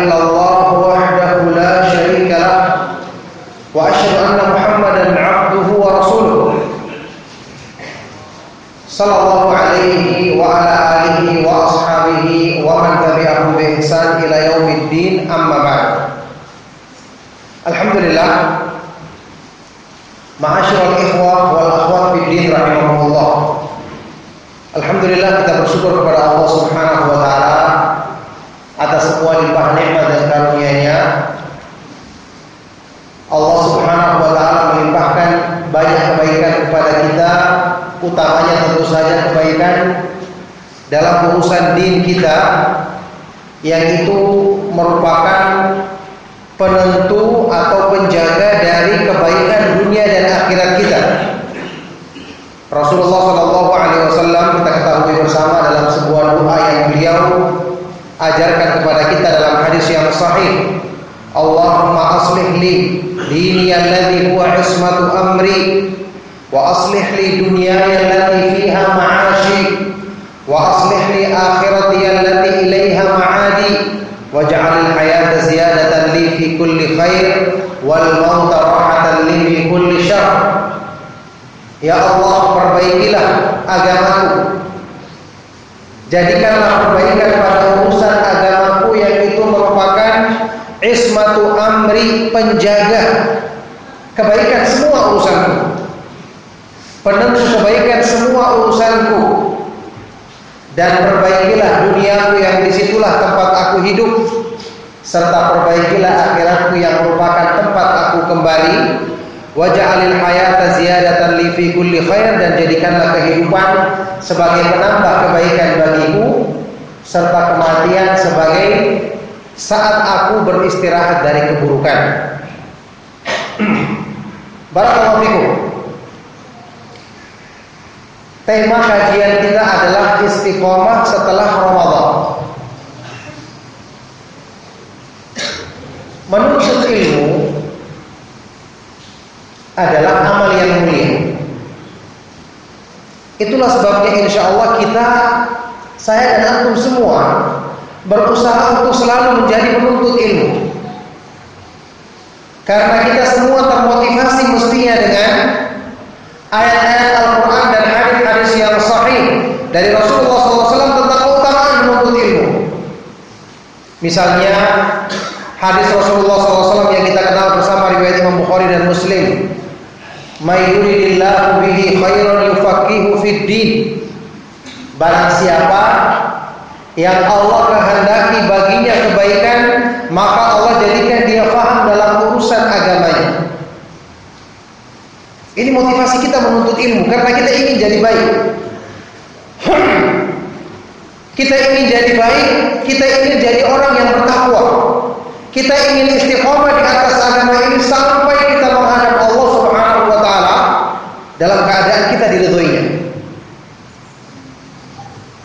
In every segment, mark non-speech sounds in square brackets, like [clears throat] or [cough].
اله الا الله وحده لا شريك له واشهد ان محمدا عبده ورسوله صلى الله عليه وعلى اله واصحابه ومن تبعهم باحسان الى يوم الدين اما بعد الحمد لله معاشر الاخوه والاخوات في الدين رحمهم الله Alhamdulillah kita bersyukur kepada Allah Subhanahu wa taala atas semua limpah nikmat utamanya tentu saja kebaikan dalam urusan din kita yang itu merupakan penentu atau penjaga dari kebaikan dunia dan akhirat kita. Rasulullah Shallallahu Alaihi Wasallam kita ketahui bersama dalam sebuah doa yang beliau ajarkan kepada kita dalam hadis yang sahih. Allahumma aslih li dini alladhi huwa ismatu amri dunyaya allati fiha ma'ashi wa aslih li akhirati allati ilaiha ma'adi waj'al al-hayata ziyadatan li fi kulli khair wal mauta rahatan li min kulli syarr Ya Allah perbaikilah agamaku. Jadikanlah perbaikan pada urusan agamaku yang itu merupakan ismatu amri penjaga. Kebaikan semua urusanku. Penentu kebaikan semua urusanku. Dan perbaikilah duniaku yang di situlah tempat aku hidup serta perbaikilah akhiratku yang merupakan tempat aku kembali Waj'alil hayata ziyadatan li fi kulli khair dan jadikanlah kehidupan sebagai penambah kebaikan bagiku serta kematian sebagai saat aku beristirahat dari keburukan. [clears throat] Barakallahu fikum. Tema kajian kita adalah istiqomah setelah Ramadan. Menuntut ilmu adalah amal yang mulia. Itulah sebabnya insya Allah kita, saya dan antum semua berusaha untuk selalu menjadi penuntut ilmu. Karena kita semua termotivasi mestinya dengan ayat-ayat Al-Quran dan hadis-hadis yang sahih dari Rasulullah SAW tentang keutamaan menuntut ilmu. Misalnya hadis Rasulullah SAW yang kita kenal bersama riwayat Imam Bukhari dan Muslim May yuridillahu bihi khairan yufaqihu fid din. Barang siapa yang Allah kehendaki baginya kebaikan, maka Allah jadikan dia faham dalam urusan agamanya. Ini motivasi kita menuntut ilmu karena kita ingin jadi baik. Kita ingin jadi baik, kita ingin jadi orang yang bertakwa. Kita ingin istiqomah di atas agama ini sampai kita menghadap Allah Subhanahu wa taala dalam keadaan kita diridhoinya.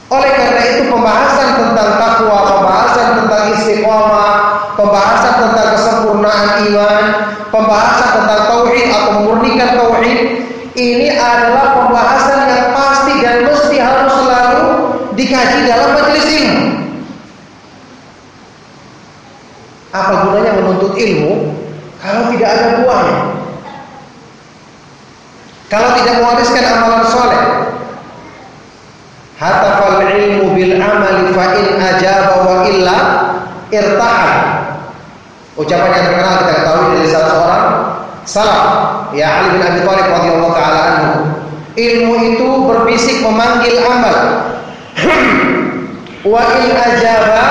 Oleh karena itu pembahasan tentang takwa, pembahasan tentang istiqomah, pembahasan tentang kesempurnaan iman, pembahasan tentang tauhid atau memurnikan tauhid, ini adalah pembahasan yang pasti dan mesti harus selalu dikaji dalam majelis ilmu. Apa gunanya menuntut ilmu kalau tidak ada buahnya? Kalau tidak mewariskan amalan soleh, hatafal ilmu bil amali fa in ajaba wa illa irtahal. Ucapan yang terkenal kita ketahui dari salah seorang salaf, ya Ali bin Abi Thalib radhiyallahu taala anhu. Ilmu itu berbisik memanggil amal. [clears throat] Wa in ajaba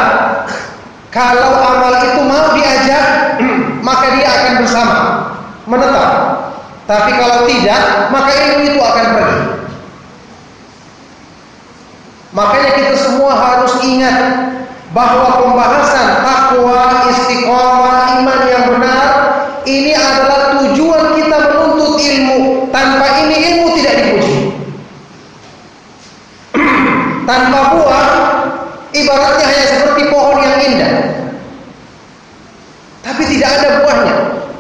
kalau amal itu mau diajak [clears throat] maka dia akan bersama menetap. Tapi kalau tidak maka ilmu itu akan pergi. Makanya kita semua harus ingat bahwa pembahasan takwa, istiqomah, iman yang benar ini adalah tanpa buah ibaratnya hanya seperti pohon yang indah. Tapi tidak ada buahnya.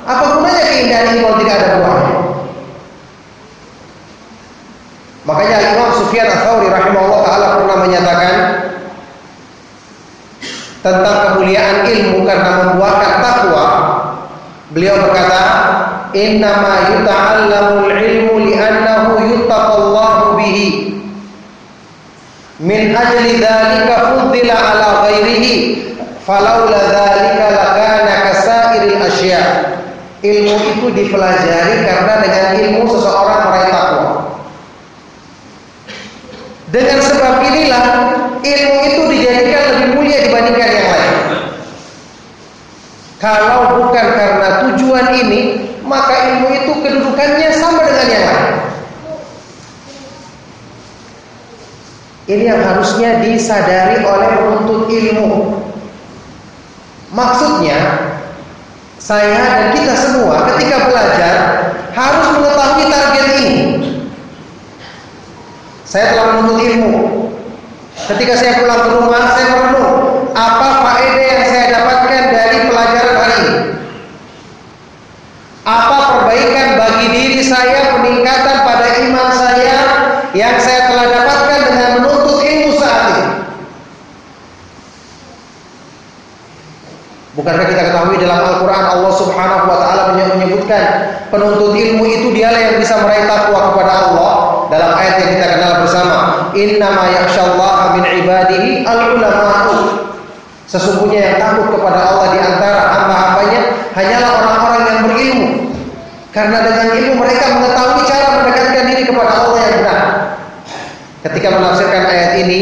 Apa gunanya keindahan ini kalau tidak ada buahnya? Makanya Imam Sufyan al Thawri rahimahullah taala pernah menyatakan tentang kemuliaan ilmu karena membuahkan takwa. Beliau berkata, "Innama yuta'allamul ilmu li'annahu yuttaqallahu bihi." Min ajli dzalika fuddila ala ghairihi falaula dzalika lakana kasairil asya. Ilmu itu dipelajari karena dengan ilmu seseorang meraih takwa. Dengan sebab inilah ilmu itu dijadikan lebih mulia dibandingkan yang lain. Kalau bukan karena tujuan ini, maka ilmu itu kedudukannya sama dengan yang lain. Ini yang harusnya disadari oleh penuntut ilmu. Maksudnya, saya dan kita semua ketika belajar harus mengetahui target ini. Saya telah menuntut ilmu. Ketika saya pulang ke rumah, saya merenung apa faedah yang saya dapatkan dari pelajaran hari ini. Apa perbaikan bagi diri saya, peningkatan pada iman saya yang saya telah dapatkan dengan menuntut ilmu saat ini. Bukankah kita ketahui dalam Al-Quran Allah subhanahu wa ta'ala menyebutkan penuntut ilmu itu dialah yang bisa meraih takwa kepada Allah. Dalam ayat yang kita kenal bersama innama yakhsyallaha min ibadihi al-ulama'u. Sesungguhnya yang takut kepada Allah di antara hamba-hambanya hanyalah orang-orang yang berilmu. Karena dengan ilmu mereka mengetahui cara mendekatkan diri kepada Allah yang benar. Ketika menafsirkan ayat ini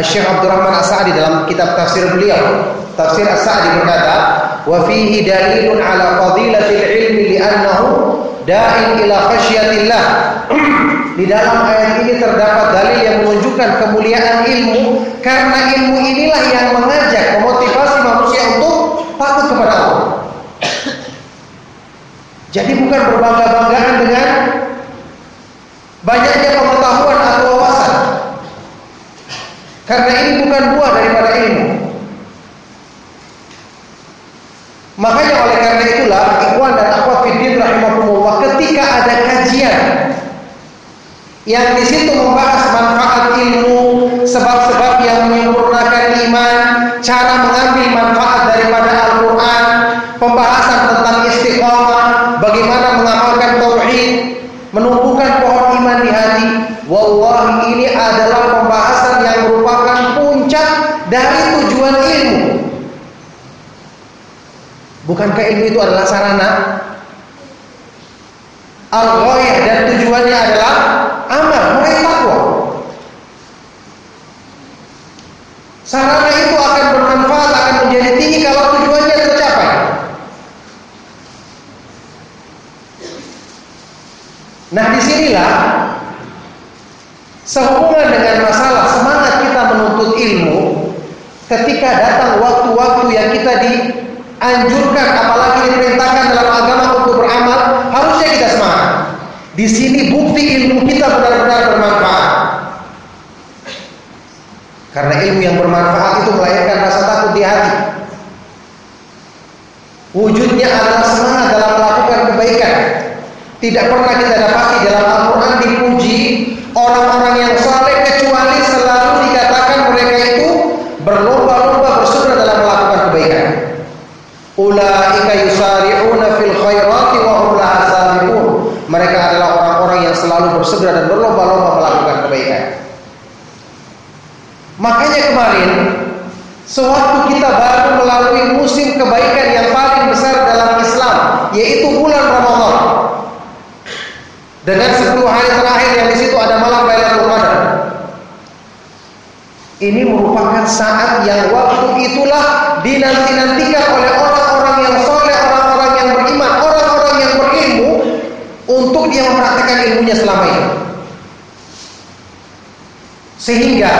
Syekh Abdurrahman As-Sa'di dalam kitab tafsir beliau tafsir As-Sa'di berkata wa fihi dalilun ala fadilatil ilmi li'annahu da'in ila khasyatillah [clears throat] Di dalam ayat ini terdapat dalil yang menunjukkan kemuliaan ilmu karena ilmu inilah yang mengajak memotivasi manusia untuk takut kepada Allah. [clears throat] Jadi bukan berbangga-banggaan dengan banyaknya pengetahuan atau wawasan. Karena ini bukan buah daripada ilmu. Makanya oleh karena itulah ikhwan dan akhwat fiddin rahimahumullah ketika ada kajian yang di situ membahas manfaat ilmu, sebab-sebab yang menyempurnakan iman, cara mengambil manfaat daripada Al-Quran, pembahasan tentang istiqomah, bagaimana mengamalkan tauhid, menumbuhkan pohon iman di hati. Wallahi ini adalah pembahasan yang merupakan puncak dari tujuan ilmu. Bukankah ilmu itu adalah sarana? Al-Ghoyah dan tujuannya adalah amal, meraih takwa. Sarana itu akan bermanfaat, akan menjadi tinggi kalau tujuannya tercapai. Nah di sinilah sehubungan dengan masalah semangat kita menuntut ilmu ketika datang kita dianjurkan apalagi diperintahkan dalam agama untuk beramal harusnya kita semangat. Di sini bukti ilmu kita benar-benar bermanfaat. Karena ilmu yang bermanfaat itu melahirkan rasa takut di hati. Wujudnya adalah semangat dalam melakukan kebaikan. Tidak pernah kita dapati dalam Al-Quran dipuji orang-orang yang saleh kecuali selalu dikatakan mereka itu berlomba-lomba bersegera dalam melakukan kebaikan. Ulaika yusari'una fil khairati wa hum laha sabiqun. Mereka adalah orang-orang yang selalu bersegera dan berlomba-lomba melakukan kebaikan. Makanya kemarin sewaktu kita baru melalui musim kebaikan yang paling besar dalam Islam, yaitu bulan Ramadan. Dengan 10 hari terakhir yang di situ ada malam Lailatul Qadar. Ini merupakan saat yang waktu itulah dinanti-nantikan oleh orang-orang yang soleh, orang-orang yang beriman, orang-orang yang berilmu untuk dia mempraktekkan ilmunya selama ini. Sehingga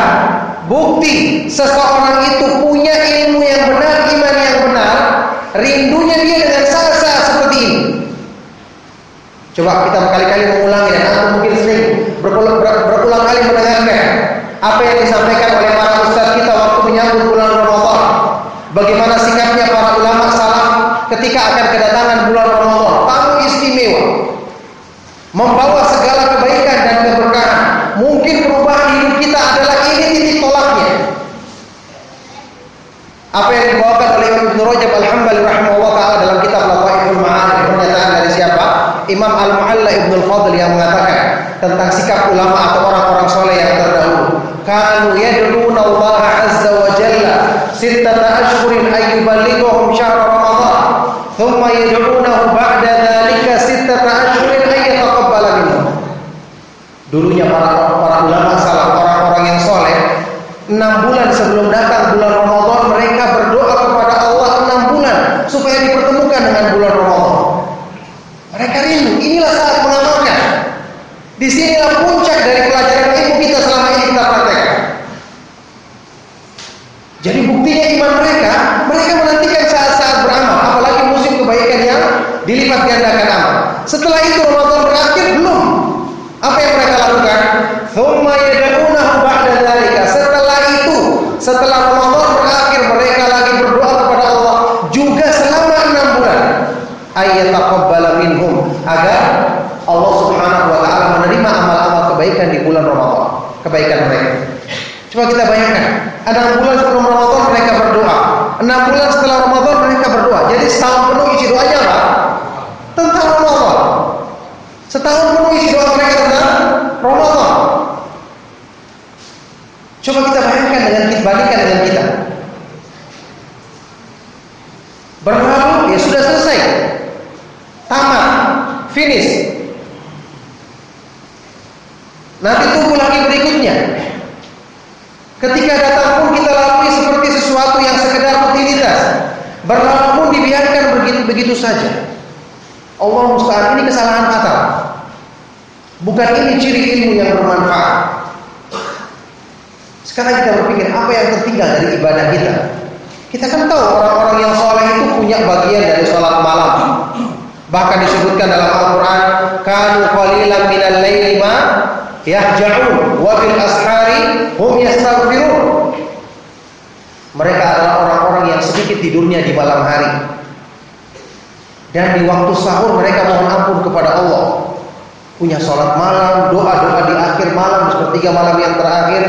bukti seseorang itu punya ilmu yang benar, iman yang benar, rindunya dia dengan saat-saat seperti ini. Coba kita berkali-kali mengulangi dan aku mungkin sering berulang, berulang kali mendengarkan apa yang disampaikan oleh para ustaz kita waktu menyambut bulan Ramadan. Bagaimana sikapnya para ulama salaf ketika akan kedatangan bulan Ramadan, tamu istimewa. Membawa segala kebaikan dan keberkahan. Mungkin perubahan hidup kita adalah ini titik tolaknya. Apa yang dibawakan oleh Imam Ibnu Rajab Al-Hambali rahimahullah taala dalam kitab Lataiful Ma'arif pernyataan dari siapa? Imam Al-Fadl yang mengatakan tentang sikap ulama atau orang-orang soleh yang terdahulu. Kanu yad'una Allah azza wa jalla sittata ashhurin ayyuballighuhum syahr Ramadan. Thumma yad'unahu ba'da dhalika sittata ashhurin ayyataqabbala minhum. Dulunya para para ulama salah orang-orang yang soleh enam bulan sebelum datang bulan Ramadan mereka berdoa kepada Allah enam bulan supaya dipertemukan dengan bulan Ramadan. Mereka rindu. Inilah saat mengamalkan. Di sinilah puncak dari pelajaran ilmu kita selama ini kita praktekkan. Jadi buktinya iman mereka, mereka menantikan saat-saat beramal, apalagi musim kebaikan yang dilipat gandakan amal. Setelah itu Ramadan berakhir belum. Apa yang mereka lakukan? Thumma yad'unahu ba'da dzalika. Setelah itu, setelah Ramadan berakhir mereka lagi berdoa kepada Allah juga selama enam bulan. Ayyataqabbala minhum agar Allah Subhanahu wa taala menerima amal-amal kebaikan di bulan Ramadan, kebaikan mereka. Coba kita bayangkan, enam bulan sebelum Ramadan mereka berdoa, enam bulan setelah Ramadan mereka berdoa. Jadi setahun penuh isi doanya apa? Tentang Ramadan. Setahun penuh isi doa mereka tentang Ramadan. Coba kita bayangkan dengan kita bandingkan dengan kita. Berlalu ya sudah selesai. Tamat, finish. Nanti tunggu lagi berikutnya. Ketika datang pun kita lalui seperti sesuatu yang sekedar rutinitas. Berlalu pun begitu-begitu saja. Allah musta'an ini kesalahan fatal. Bukan ini ciri ilmu yang bermanfaat. Sekarang kita berpikir apa yang tertinggal dari ibadah kita. Kita kan tahu orang-orang yang soleh itu punya bagian dari sholat malam. Bahkan disebutkan dalam Al-Quran, kanu qalilan minal laili ma yahja'un wa bil ashari hum yastaghfirun. Mereka adalah orang-orang yang sedikit tidurnya di malam hari. Dan di waktu sahur mereka mohon ampun kepada Allah. Punya sholat malam, doa-doa di akhir malam, sepertiga malam yang terakhir.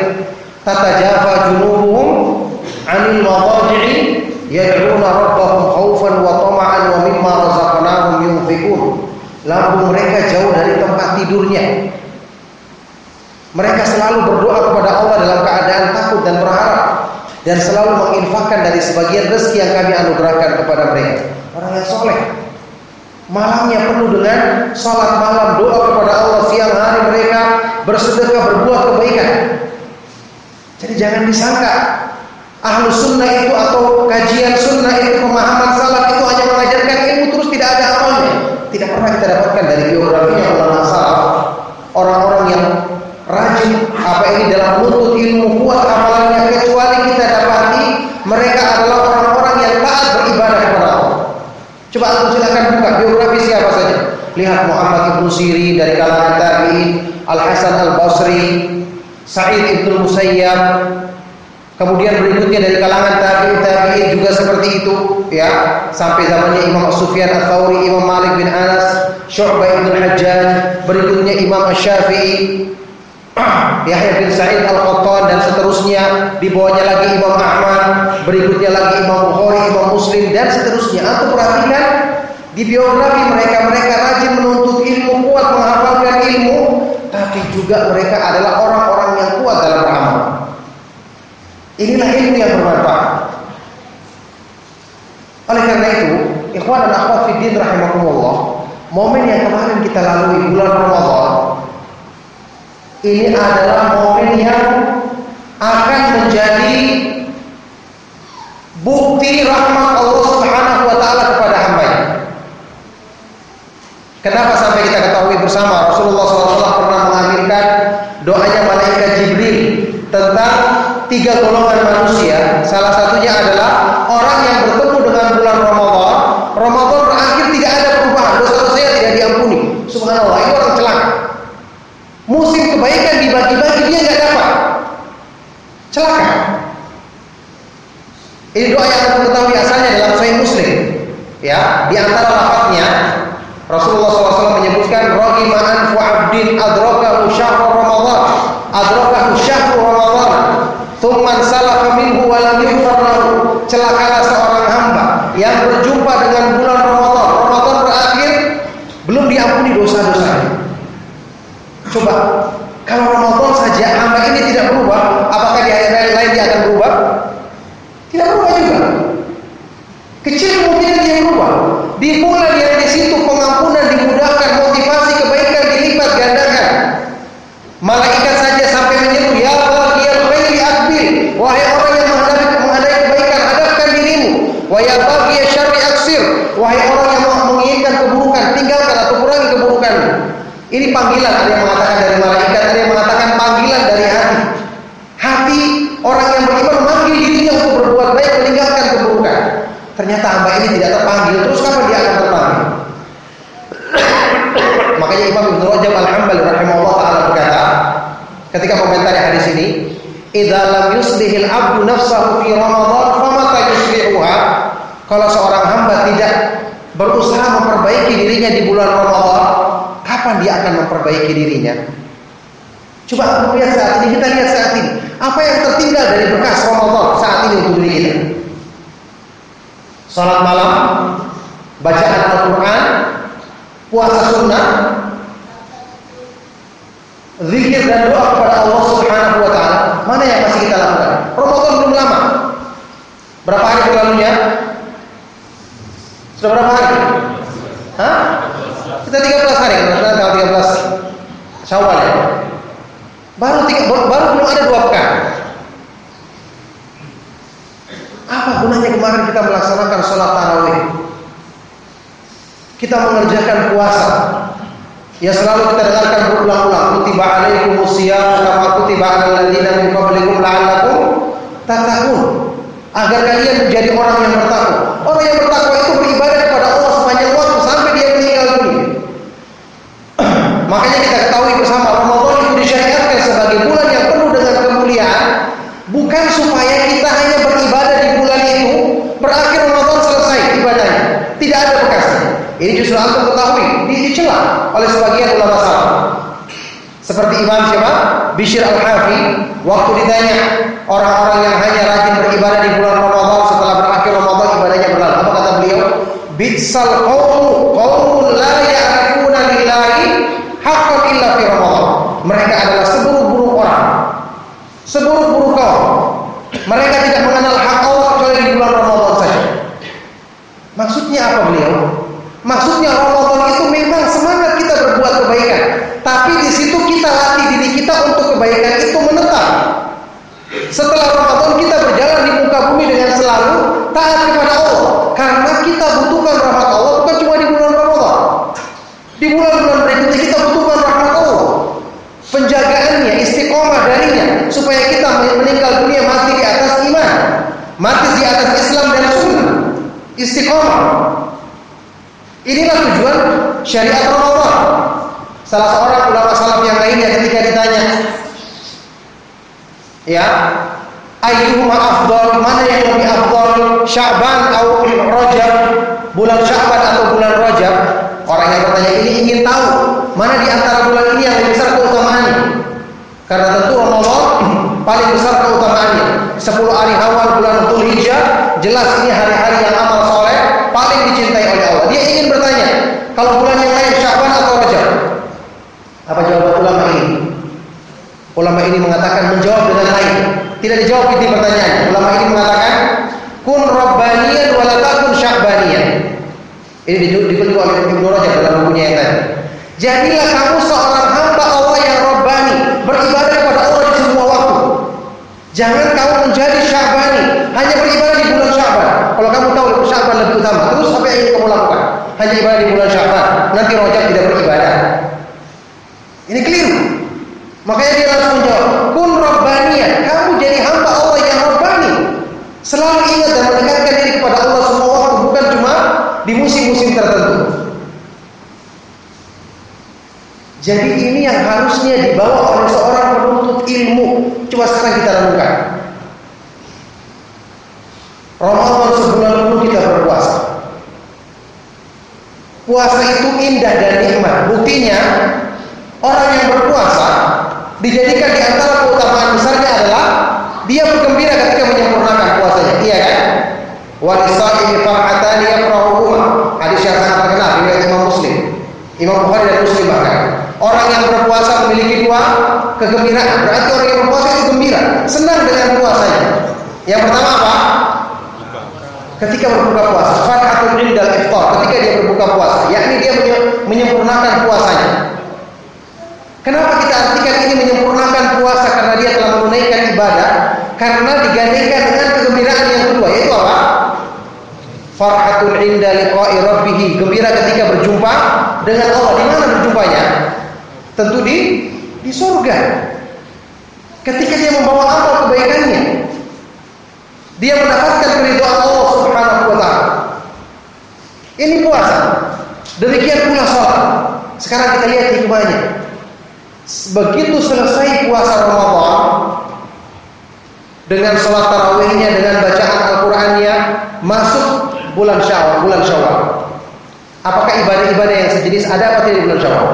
Tatajafa junubuhum anil madaji'i yad'una rabbahum khaufan wa tama'an wa mimma razaqnahum yunfiqun. Lambung mereka jauh dari tempat tidurnya. Mereka selalu berdoa kepada Allah dalam keadaan takut dan berharap dan selalu menginfakkan dari sebagian rezeki yang kami anugerahkan kepada mereka. Orang yang soleh. Malamnya penuh dengan salat malam, doa kepada Allah siang hari mereka bersedekah berbuat kebaikan. Jadi jangan disangka ahlu sunnah itu atau kajian sunnah itu pemahaman salaf itu hanya mengajarkan ilmu terus tidak ada amalnya. Tidak pernah kita dapatkan dari biografinya ulama salaf orang-orang yang rajin apa ini dalam menuntut ilmu kuat amalannya kecuali kita dapati mereka adalah orang-orang yang taat beribadah kepada Allah. Coba aku silakan buka biografi siapa saja. Lihat Muhammad ibnu Siri dari kalangan tabi'in, Al Hasan Al Basri, Sa'id ibnu Musayyab, kemudian berikutnya dari kalangan tabi'in tabi'in juga seperti itu, ya, sampai zamannya Imam Sufyan Ats-Tsauri, Imam Malik bin Anas, Syu'bah ibn Hajjaj, berikutnya Imam Asy-Syafi'i, [clears throat] Yahya bin Sa'id Al-Qattan dan seterusnya. Di bawahnya lagi Imam Ahmad. Berikutnya lagi Imam Bukhari Imam Muslim dan seterusnya. Atau perhatikan di biografi mereka mereka rajin menuntut ilmu kuat menghafalkan ilmu tapi juga mereka adalah orang-orang yang kuat dalam beramal. Inilah ilmu yang bermanfaat. Oleh karena itu ikhwan dan akhwat fiddin rahimakumullah momen yang kemarin kita lalui bulan Ramadan ini adalah momen yang akan menjadi bukti rahmat Allah Subhanahu wa taala kepada hambanya. Kenapa sampai kita ketahui bersama Rasulullah SAW pernah mengakhirkan doanya malaikat Jibril tentang tiga golongan manusia. Salah satunya adalah orang yang bertemu dengan bulan Ramadan. Ramadan berakhir tidak ada perubahan, dosa-dosanya tidak diampuni. Subhanallah, itu orang celaka. Musim kebaikan dibagi-bagi dia nggak dapat. Celaka. Ini doa yang kita ketahui asalnya dalam Sahih Muslim. Ya, di antara lafaznya Rasulullah SAW menyebutkan rahima anfu abdin adrakahu syahrul ramadan adrakahu syahrul ramadan thumma salafa minhu wa lam yughfar lahu celakalah yang berjumpa dengan bulan Ramadan, Ramadan berakhir belum diampuni dosa-dosanya. Coba kalau Ramadan saja hamba ini tidak berubah, apakah di ayat lain dia akan berubah? Tidak berubah juga. Kecil kemungkinan dia berubah. Di bulan yang di situ pengampunan dimudahkan, motivasi kebaikan dilipat gandakan. Malaikat saja sampai menyeru, ya baghiyal khairi akbil. Wahai orang yang menghadapi menghadapi kebaikan, hadapkan dirimu. Wa ya baghiyal syarri aksir. Wahai orang yang menginginkan keburukan, tinggalkan atau kurangi keburukan. Ini panggilan yang mengatakan dari malaikat, ada yang mengatakan panggilan dari hati. Hati orang yang beriman memanggil dirinya untuk berbuat baik meninggalkan keburukan. Ternyata hamba ini terus kapan dia akan terpanggil? [coughs] Makanya Imam Ibnu Rajab Al-Hambali rahimahullah taala berkata ketika komentar hadis ini, "Idza lam yuslihil abdu nafsahu fi Ramadan, famata yuslihuha?" Kalau seorang hamba tidak berusaha memperbaiki dirinya di bulan Ramadan, kapan dia akan memperbaiki dirinya? Coba lihat saat ini, kita lihat saat ini. Apa yang tertinggal dari bekas Ramadan saat ini untuk diri kita? Salat malam, bacaan Al-Quran, puasa sunnah, zikir dan doa kepada Allah Subhanahu wa taala. Mana yang masih kita lakukan? Ramadan belum lama. Berapa hari berlalunya? Sudah berapa hari? Hah? Kita 13 hari, karena tanggal 13 Syawal ya. Baru tiga, baru belum ada dua pekan. Apa gunanya kemarin kita melaksanakan sholat tarawih? Kita mengerjakan puasa. Ya selalu kita dengarkan berulang-ulang. Kutiba alaikumus siyam kama kutiba alal ladzina min qablikum la'allakum tattaqun. Agar kalian menjadi orang yang bertakwa. Orang yang bertakwa itu beribadah kepada Allah sepanjang waktu sampai dia meninggal dunia. [clears throat] Makanya kita ketahui bersama Ramadan itu disyariatkan sebagai bulan yang penuh dengan kemuliaan, bukan supaya kita hanya beribadah di bulan itu, berakhir Ramadan selesai ibadahnya. Tidak ada. Ini justru antum ketahui dicela oleh sebagian ulama salaf. Seperti Imam siapa? Bishr Al-Hafi waktu ditanya orang-orang yang hanya rajin beribadah di bulan Ramadan setelah berakhir Ramadan ibadahnya berlalu. Apa kata beliau? Bitsal qaumu qaumun la ya'rifuna lillahi haqqan illa fi Ramadan. Mereka adalah seburuk-buruk orang. Seburuk-buruk kaum. Mereka tidak mengenal hak Allah kecuali di bulan Ramadan saja. Maksudnya apa beliau? Maksudnya Ramadan itu memang semangat kita berbuat kebaikan, tapi di situ kita latih diri kita untuk kebaikan itu menetap. Setelah Ramadan kita berjalan di muka bumi dengan selalu taat kepada Allah, karena kita butuhkan rahmat Allah bukan cuma di bulan Ramadan. Di bulan-bulan berikutnya kita butuhkan rahmat Allah. Penjagaannya, istiqomah darinya supaya kita meninggal dunia mati di atas iman, mati di atas Islam dan sunnah. Istiqomah. Inilah tujuan syariat Ramadan. Salah seorang ulama salaf yang lainnya ketika ditanya, ya, ayyuhuma afdal, mana yang lebih afdal, Sya'ban atau Rajab, bulan Sya'ban atau bulan Rajab? Orang yang bertanya ini ingin tahu mana di antara bulan ini yang lebih besar keutamaannya. Karena tentu Ramadan paling besar keutamaannya. 10 hari awal bulan Dzulhijjah jelas ini hari-hari yang soleh paling dicintai oleh Allah. Dia ingin bertanya, kalau bulan yang lain Sya'ban atau Rajab? Apa jawaban ulama ini? Ulama ini mengatakan menjawab dengan lain. Tidak dijawab itu pertanyaan. Ulama ini mengatakan kun rabbaniyan wa la takun sya'baniyan. Ini dikutip oleh Ibnu Rajab dalam bukunya yang tadi. Jadilah kamu seorang hamba Allah yang rabbani, beribadah kepada Allah di semua waktu. Jangan kamu menjadi sya'bani, hanya beribadah di bulan Sya'ban. Kalau kamu tahu Sya'ban lebih utama, terus apa yang ingin kamu lakukan? Hanya ibadah di bulan Sya'ban. Nanti Rajab tidak beribadah. Ini keliru. Makanya dia langsung menjawab, "Kun rabbaniyah." Kamu jadi hamba Allah yang rabbani. Selalu ingat dan mendekatkan diri kepada Allah semua waktu, bukan cuma di musim-musim tertentu. Jadi ini yang harusnya dibawa oleh seorang penuntut ilmu. Coba sekarang kita renungkan. Ramadan sebulan penuh. Puasa itu indah dan nikmat. Buktinya orang yang berpuasa dijadikan di antara keutamaan besarnya adalah dia bergembira ketika menyempurnakan puasanya. Iya kan? Walisaimi farhatani yafrahuhuma. Hadis yang sangat terkenal riwayat Imam Muslim. Imam Bukhari dan Muslim bahkan. Orang yang berpuasa memiliki dua kegembiraan. Berarti orang yang berpuasa itu gembira, senang dengan puasanya. Yang pertama apa? Ketika berbuka puasa, farhatun indal iftar, ketika dia berbuka puasa, yakni dia menyempurnakan puasanya. Kenapa kita artikan ini menyempurnakan puasa karena dia telah menunaikan ibadah? Karena digandingkan dengan kegembiraan yang kedua, yaitu apa? Farhatun inda liqa'i rabbih, gembira ketika berjumpa dengan Allah. Di mana berjumpanya? Tentu di di surga. Ketika dia membawa amal kebaikannya, dia mendapatkan keridhaan Allah Subhanahu wa taala. Ini puasa. Demikian pula sholat. Sekarang kita lihat hikmahnya. Begitu selesai puasa Ramadan dengan sholat tarawihnya, dengan bacaan Al-Qur'annya, masuk bulan Syawal, bulan Syawal. Apakah ibadah-ibadah yang sejenis ada apa tidak di bulan Syawal?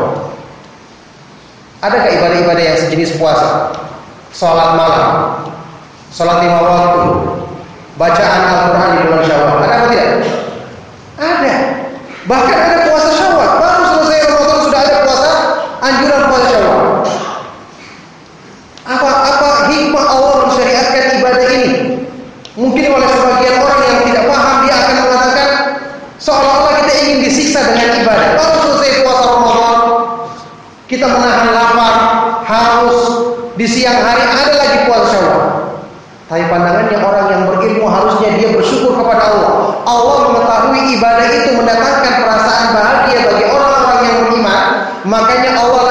Adakah ibadah-ibadah yang sejenis puasa? Sholat malam, sholat lima waktu, bacaan Al-Quran di bulan Syawal. Ada apa tidak? Ada. Bahkan ada puasa Syawal. Baru selesai Ramadan sudah ada puasa anjuran puasa Syawal. Apa apa hikmah Allah mensyariatkan ibadah ini? Mungkin oleh sebagian orang yang tidak paham dia akan mengatakan seolah-olah kita ingin disiksa dengan ibadah. Baru selesai puasa Ramadan, kita menahan lapar, haus, di siang hari ada lagi puasa Syawal. Tapi pandangannya orang yang berilmu harusnya dia bersyukur kepada Allah. Allah mengetahui ibadah itu mendatangkan perasaan bahagia bagi orang-orang yang beriman. Makanya Allah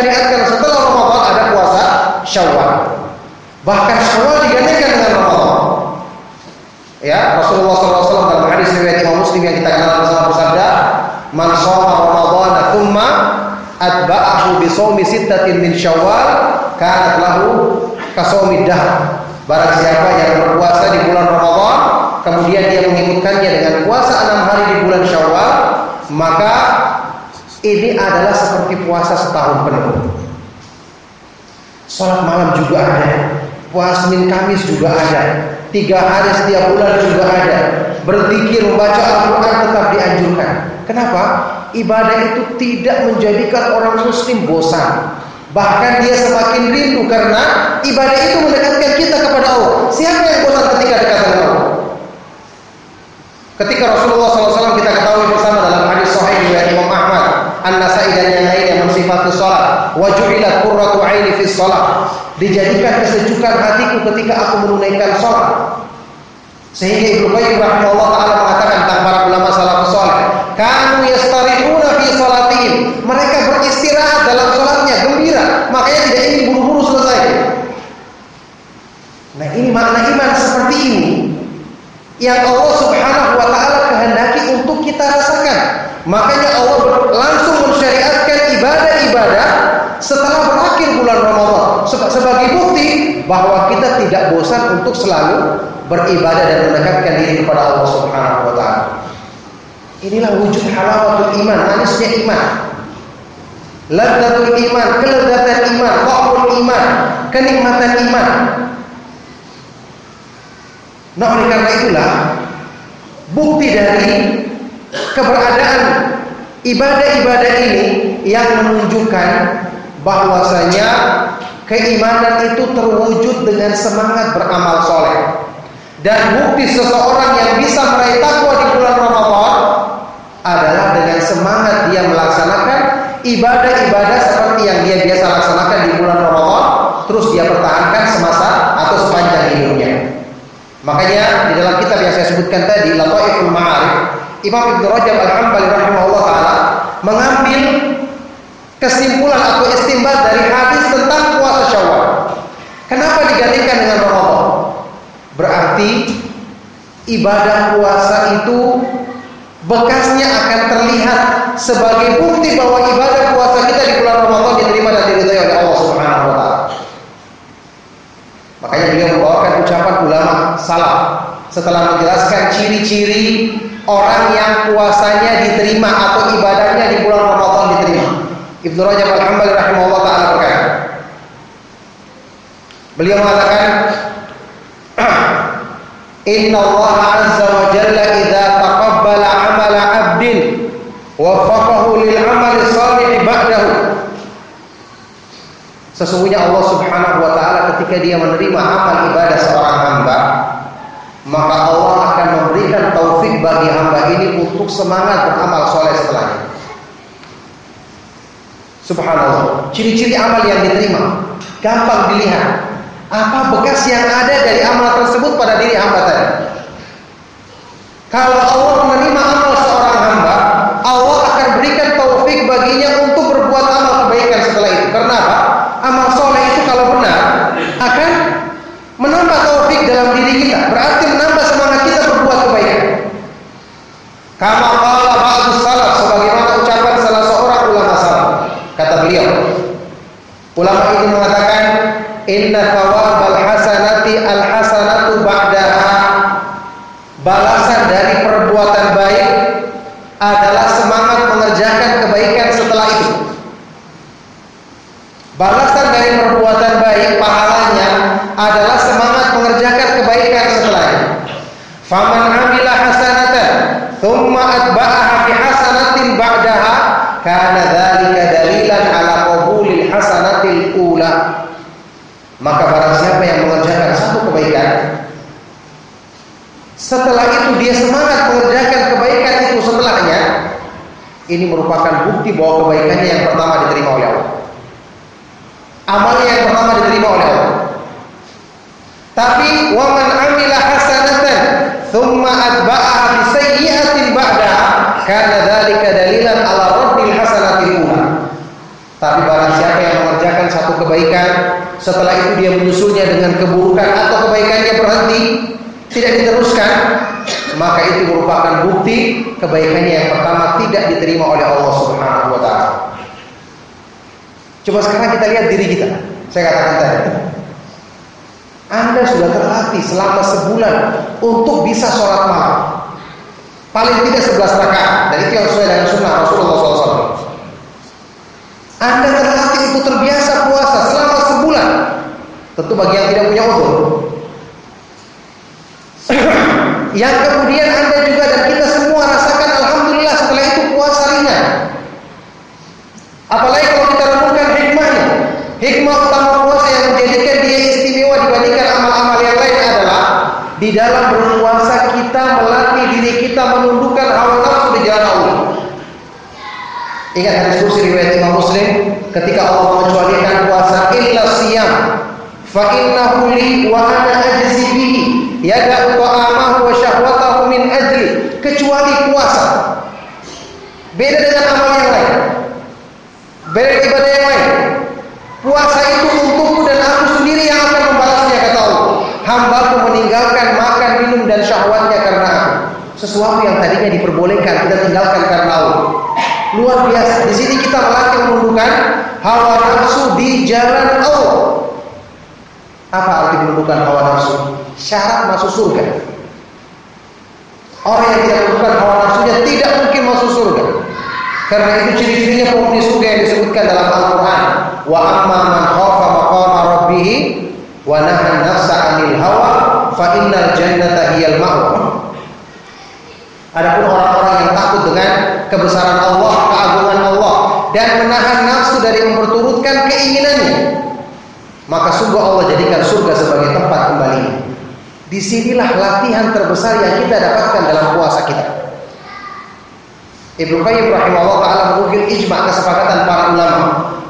mensyariatkan setelah Ramadan ada puasa Syawal. Bahkan Syawal digantikan dengan Ramadan. Ya, Rasulullah SAW dalam hadis riwayat Imam Muslim yang kita kenal bersama bersabda, "Man shoma Ramadan tsumma atba'ahu bi shaumi sittatin min Syawal, kanat lahu kasaumi dahr." Barang siapa yang berpuasa di bulan Ramadan, kemudian dia mengikutkannya dengan puasa enam hari di bulan Syawal, maka ini adalah seperti puasa setahun penuh. Sholat malam juga ada, puasa Senin Kamis juga ada, tiga hari setiap bulan juga ada. Berzikir membaca Al-Quran tetap dianjurkan. Kenapa? Ibadah itu tidak menjadikan orang Muslim bosan. Bahkan dia semakin rindu karena ibadah itu mendekatkan kita kepada Allah. Siapa yang bosan ketika dekat dengan Allah? Ketika Rasulullah SAW kita ketahui bersama dalam hadis Sahih riwayat An-Nasai dan yang lain yang mensifati salat, wajulat qurratu aini fi salat. Dijadikan kesejukan hatiku ketika aku menunaikan salat. Sehingga Ibnu Qayyim rahimahullah taala mengatakan tentang para ulama salafus saleh, kanu yastarihuna fi salatihim. Mereka beristirahat dalam salatnya, gembira, makanya tidak ingin buru-buru selesai. Nah, ini makna iman seperti ini yang Allah Subhanahu wa taala kehendaki untuk kita rasakan. Makanya ibadah-ibadah setelah berakhir bulan Ramadan sebagai bukti bahwa kita tidak bosan untuk selalu beribadah dan mendekatkan diri kepada Allah Subhanahu wa taala. Inilah wujud halawatul iman, manisnya iman. Ladzatul iman, kelezatan iman, ta'mul iman, kenikmatan iman. Nah, oleh karena itulah bukti dari keberadaan ibadah-ibadah ini yang menunjukkan bahwasanya keimanan itu terwujud dengan semangat beramal soleh. Dan bukti seseorang yang bisa meraih takwa di bulan Ramadan adalah dengan semangat dia melaksanakan ibadah-ibadah seperti yang dia biasa laksanakan di bulan Ramadan, terus dia pertahankan semasa atau sepanjang hidupnya. Makanya di dalam kitab yang saya sebutkan tadi, Lataiful Ma'arif, Imam Ibnu Rajab Al-Hambali rahimahullah taala mengambil kesimpulan atau istimbat dari hadis tentang puasa Syawal. Kenapa digantikan dengan Ramadan? Berarti ibadah puasa itu bekasnya akan terlihat sebagai bukti bahwa ibadah puasa kita di bulan Ramadan diterima dan diridhai oleh Allah Subhanahu wa taala. Makanya beliau membawakan ucapan ulama salaf setelah menjelaskan ciri-ciri orang yang puasanya diterima atau ibadahnya di bulan Ramadan diterima. Ibnu Rajab Al-Hambali rahimahullah taala berkata. Beliau mengatakan [clears throat] Inna Allah azza wa jalla idza taqabbala amala 'abdin waffaqahu lil 'amali salih ba'dahu. Sesungguhnya Allah Subhanahu wa taala ketika dia menerima amal ibadah seorang hamba, maka Allah akan memberikan taufik bagi hamba ini untuk semangat beramal soleh setelahnya. Subhanallah. Ciri-ciri amal yang diterima gampang dilihat. Apa bekas yang ada dari amal tersebut pada diri hamba tadi? Kalau Allah menerima amal seorang hamba, Allah akan berikan taufik baginya untuk berbuat amal kebaikan setelah itu. Karena apa? Amal soleh itu kalau benar akan menambah taufik dalam diri kita. Berarti menambah semangat kita berbuat kebaikan. Kama qala ba'du salaf sebagaimana ucapan salah seorang ulama salaf. Kata beliau, ulama itu mengatakan inna thawabal hasanati al hasanatu ba'daha. Balasan dari perbuatan baik adalah semangat mengerjakan kebaikan setelah itu. Balasan dari perbuatan baik pahalanya adalah semangat mengerjakan kebaikan setelahnya. Faman amila hasanatan thumma atba'aha bi hasanatin ba'daha kana dzalika dalilan ala qabulil hasanatil ula. Maka barang siapa yang mengerjakan satu kebaikan setelah itu dia semangat mengerjakan kebaikan itu setelahnya ini merupakan bukti bahwa kebaikannya yang pertama diterima oleh Allah. Amalnya yang pertama diterima oleh Allah. Tapi waman amila hasanatan thumma atba'aha bi sayyi'atin ba'daha kana dzalika dalilan ala raddil hasanatil ula. Tapi barang siapa yang mengerjakan satu kebaikan setelah itu dia menyusulnya dengan keburukan atau kebaikannya berhenti tidak diteruskan maka itu merupakan bukti kebaikannya yang pertama tidak diterima oleh Allah Subhanahu wa taala. Coba sekarang kita lihat diri kita. Saya katakan tadi. Anda sudah terlatih selama sebulan untuk bisa sholat malam. Paling tidak 11 rakaat. Dan itu yang sesuai dengan sunnah Rasulullah SAW. Anda terlatih itu terbiasa puasa selama sebulan. Tentu bagi yang tidak punya udur. [coughs] yang kemudian Anda juga dan kita semua rasakan Alhamdulillah setelah itu puasa ringan. Apalagi kalau kita renungkan hikmahnya. Hikmah utama puasa yang menjadikan dia istimewa dibandingkan amal-amal yang lain adalah di dalam berpuasa kita melatih diri kita menundukkan hawa nafsu di jalan Allah. Ingat hadis kursi riwayat Imam Muslim ketika Allah mengecualikan puasa illa siyam fa innahu li wa ana ajzi bihi yada'u ta'amahu wa syahwatahu min ajli kecuali puasa. Beda dengan amal yang lain. Beda ibadah yang lain. Puasa itu untukku dan aku sendiri yang akan membalasnya kata Allah. Hambaku meninggalkan makan, minum dan syahwatnya karena aku. Sesuatu yang tadinya diperbolehkan kita tinggalkan karena Allah. Luar biasa. Di sini kita melatih menundukkan hawa nafsu di jalan Allah. Apa arti menundukkan hawa nafsu? Syarat masuk surga. Orang yang tidak menundukkan hawa nafsunya tidak mungkin masuk surga. Karena itu ciri-cirinya penghuni surga yang disebutkan dalam Al-Quran. Wa amma man khafa wa nafsa 'anil hawa fa innal jannata hiyal ma'wa. Adapun orang-orang yang takut dengan kebesaran Allah dan menahan nafsu dari memperturutkan keinginannya, maka sungguh Allah jadikan surga sebagai tempat kembali. Di sinilah latihan terbesar yang kita dapatkan dalam puasa kita. Ibnu Qayyim rahimahullah taala menukil ijma kesepakatan para ulama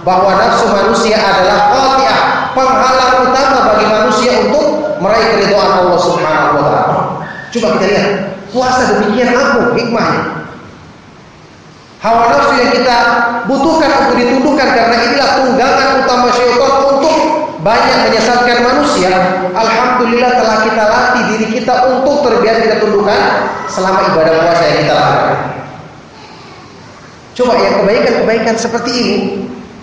bahwa nafsu manusia adalah qati'ah, penghalang utama bagi manusia untuk meraih keridhaan Allah Subhanahu wa taala. Coba kita lihat, puasa demikian agung hikmahnya. Hawa nafsu yang kita butuhkan untuk ditundukkan karena inilah tunggangan utama syaitan untuk banyak menyesatkan manusia. Alhamdulillah telah kita latih diri kita untuk terbiasa kita tundukkan selama ibadah puasa yang kita lakukan. Coba ya kebaikan-kebaikan seperti ini,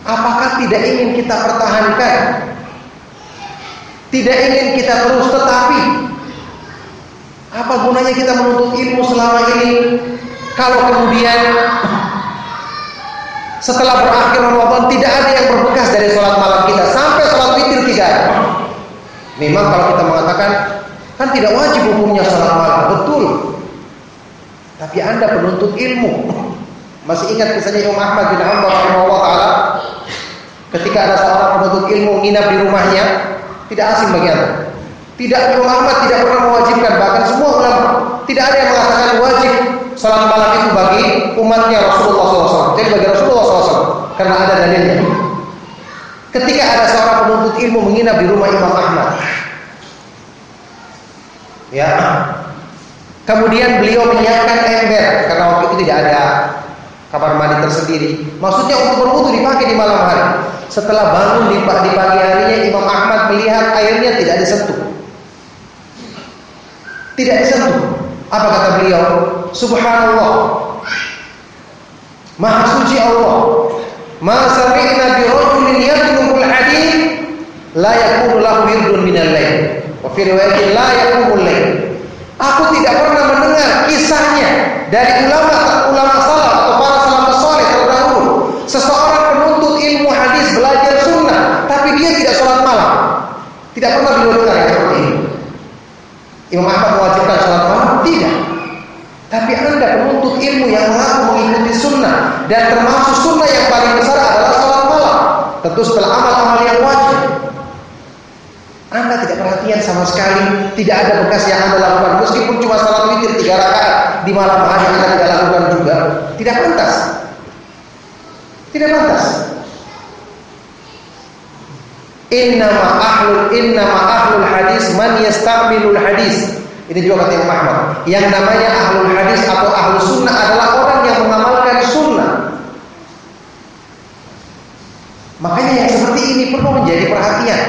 apakah tidak ingin kita pertahankan? Tidak ingin kita terus tetapi apa gunanya kita menuntut ilmu selama ini kalau kemudian setelah berakhir Ramadan tidak ada yang berbekas dari sholat malam kita sampai sholat witir tidak ada. Memang kalau kita mengatakan Kan tidak wajib hukumnya salat malam, betul. Tapi Anda penuntut ilmu. Masih ingat kisahnya Imam Ahmad bin Hanbal rahimahullah taala ketika ada seorang penuntut ilmu nginap di rumahnya, tidak asing bagi Anda. Tidak Imam tidak pernah mewajibkan, bahkan semua ulama tidak ada yang mengatakan wajib salat malam itu bagi umatnya Rasulullah SAW. Jadi bagi Rasulullah SAW karena ada dalilnya. Ketika ada seorang penuntut ilmu menginap di rumah Imam Ahmad, ya, kemudian beliau menyiapkan ember karena waktu itu tidak ada kamar mandi tersendiri. Maksudnya untuk berwudu dipakai di malam hari. Setelah bangun di pagi harinya Imam Ahmad melihat airnya tidak disentuh. Tidak disentuh. Apa kata beliau? Subhanallah. Maha suci Allah. Ma sami'na bi rajulin yatlubul hadith la yakunu lahu wirdun minal lail. Wa fi riwayatin la yakumul lail. Aku tidak pernah mendengar kisahnya dari ulama ulama salaf atau para salafus saleh terdahulu. Seseorang penuntut ilmu hadis belajar sunnah, tapi dia tidak sholat malam. Tidak pernah beliau dengar. Imam Ahmad mewajibkan sholat malam? Tidak. Tapi anda penuntut ilmu yang mengaku mengikuti sunnah dan termasuk sunnah yang paling besar adalah sholat malam. Tentu setelah amal-amal yang wajib. Anda tidak perhatian sama sekali, tidak ada bekas yang anda lakukan. Meskipun cuma salat witir tiga rakaat di malam hari anda tidak lakukan juga, tidak pantas. Tidak pantas. Innama ahlul innama ahlul hadis man yastamilul hadis. Ini juga kata Imam Ahmad. Yang namanya ahlul hadis atau ahlus sunnah adalah orang yang mengamalkan sunnah. Makanya yang seperti ini perlu menjadi perhatian.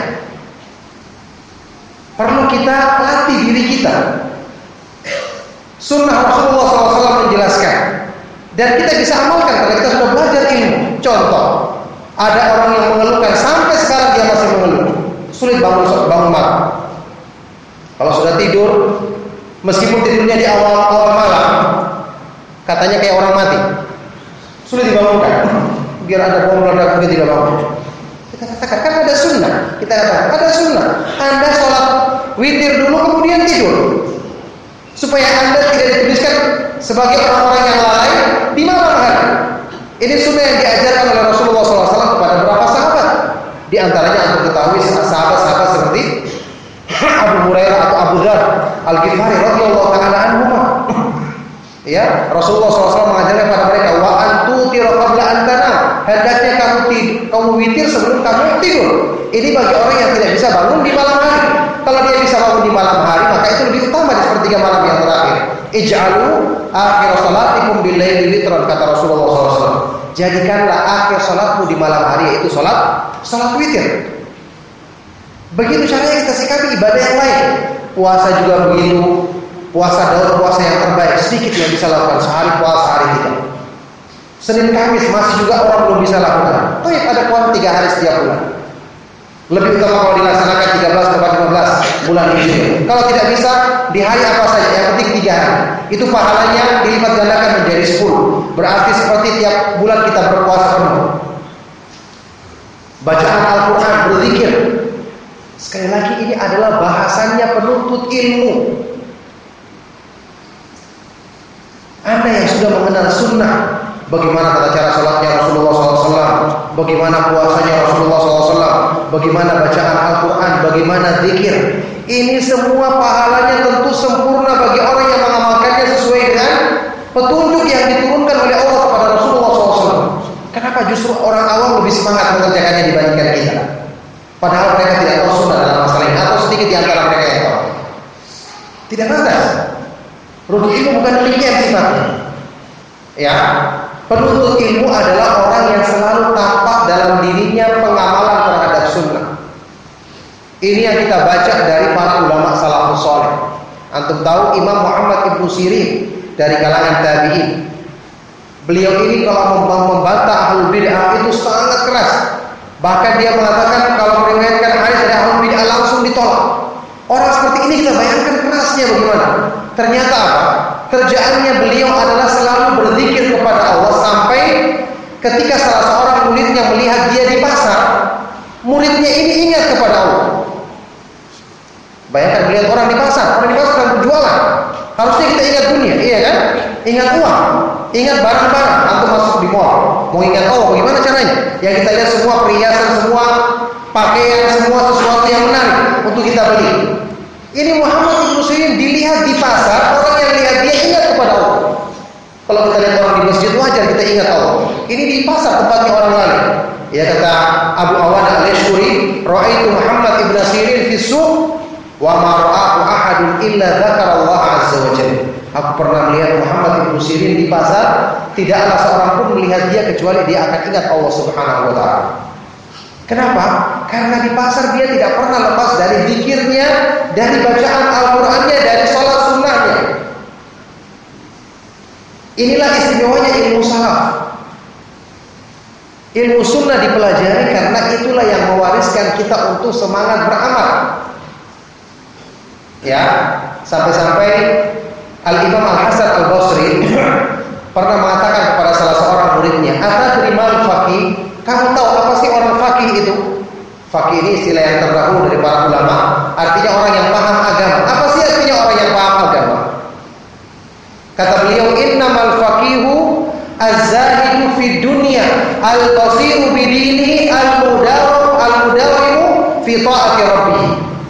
Perlu kita latih diri kita. Sunnah Rasulullah SAW menjelaskan. Dan kita bisa amalkan karena kita sudah belajar ilmu. Contoh, ada orang yang mengeluhkan sampai sekarang dia masih mengeluh. Sulit bangun bangun malam. Kalau sudah tidur, meskipun tidurnya di awal awal malam, katanya kayak orang mati. Sulit dibangunkan. Biar ada bom meledak dia tidak bangun. Kita katakan kan ada sunnah. Kita katakan ada sunnah. Anda sholat witir dulu kemudian tidur. Supaya Anda tidak dituliskan sebagai orang-orang yang lalai di malam hari. Ini sunnah yang diajarkan oleh Rasulullah SAW kepada beberapa sahabat. Di antaranya untuk ketahui sahabat-sahabat seperti [clears throat] Abu Hurairah atau Abu Dhar Al-Ghifari radhiyallahu taala anhu. [clears throat] Ya, Rasulullah SAW mengajarkan kepada mereka wa antu qabla an tanam. Hendaknya kamu tidur, kamu witir sebelum kamu tidur. Ini bagi orang yang tidak bisa bangun di malam hari. Kalau dia bisa bangun di malam hari, maka itu lebih utama di sepertiga malam yang terakhir. Ij'alu akhir salatikum bil laili witran kata Rasulullah SAW. Jadikanlah akhir salatmu di malam hari yaitu salat salat witir. Begitu caranya kita sikapi ibadah yang lain. Puasa juga begitu. Puasa daun puasa yang terbaik sedikit yang bisa lakukan sehari puasa hari tidak. Senin Kamis masih juga orang belum bisa lakukan. Ya ada puasa tiga hari setiap bulan. Lebih utama kalau dilaksanakan 13 ke 15 bulan ini. Kalau tidak bisa di hari apa saja, yang penting tiga hari. Itu pahalanya dilipat gandakan menjadi 10. Berarti seperti tiap bulan kita berpuasa penuh. Bacaan Al-Quran, berzikir. Sekali lagi ini adalah bahasannya penuntut ilmu. Anda yang sudah mengenal sunnah, bagaimana tata cara salatnya Rasulullah SAW, bagaimana puasanya Rasulullah SAW, bagaimana bacaan Al-Quran, bagaimana zikir. Ini semua pahalanya tentu sempurna bagi orang yang mengamalkannya sesuai dengan petunjuk yang diturunkan oleh Allah kepada Rasulullah SAW. Kenapa justru orang awam lebih semangat mengerjakannya dibandingkan kita? Padahal mereka tidak tahu sunnah dalam masalah ini atau sedikit di antara mereka yang tahu. Tidak pantas. Penuntut ilmu bukan demikian sifatnya. Ya, penuntut ilmu adalah orang yang selalu tampak dalam dirinya pengamalan terhadap sunnah. Ini yang kita baca dari para ulama salafus soleh. Antum tahu Imam Muhammad ibnu Sirin dari kalangan tabiin. Beliau ini kalau membantah ahlul bid'ah itu sangat keras. Bahkan dia mengatakan kalau meriwayatkan hadis dari ahlul bid'ah langsung ditolak. Orang seperti ini kita bayangkan kerasnya bagaimana. Ternyata apa? Kerjaannya beliau adalah selalu berzikir sampai ketika salah seorang muridnya melihat dia di pasar, muridnya ini ingat kepada Allah. Bayangkan melihat orang di pasar, orang di pasar sedang berjualan. Harusnya kita ingat dunia, iya kan? Ingat uang, ingat barang-barang. Antum masuk di mall, mau ingat Allah, bagaimana caranya? Yang kita lihat semua perhiasan, semua pakaian, semua sesuatu yang menarik untuk kita beli. Ini Muhammad Ibn Sirin dilihat di pasar, orang yang lihat dia ingat kepada Allah. Kalau kita lihat orang di masjid wajar kita ingat Allah. Ini di pasar tempatnya orang lain. Ya kata Abu Awan al-Yashkuri, "Ra'aitu Muhammad ibn Sirin fi suq wa ma ra'ahu ahadun illa dzakara Allah azza wa jalla." Aku pernah melihat Muhammad ibn Sirin di pasar, tidaklah seorang pun melihat dia kecuali dia akan ingat Allah Subhanahu wa taala. Kenapa? Karena di pasar dia tidak pernah lepas dari zikirnya, dari bacaan Al-Qur'annya, dari sholat sunnahnya. Inilah istimewanya ilmu salaf. Ilmu sunnah dipelajari karena itulah yang mewariskan kita untuk semangat beramal. Ya, sampai-sampai Al-Imam Al-Hasan Al-Basri [clears throat] pernah mengatakan kepada salah seorang muridnya, "Atadri mal faqih?" Kamu tahu apa sih orang faqih itu? Faqih ini istilah yang terdahulu dari para ulama, artinya orang yang paham agama. Apa sih artinya orang yang paham agama? Kata beliau, "Innamal faqihu az-zahidu fi dunya al-basiru bi dinihi al-mudaw al-mudawimu fi ta'ati rabbih."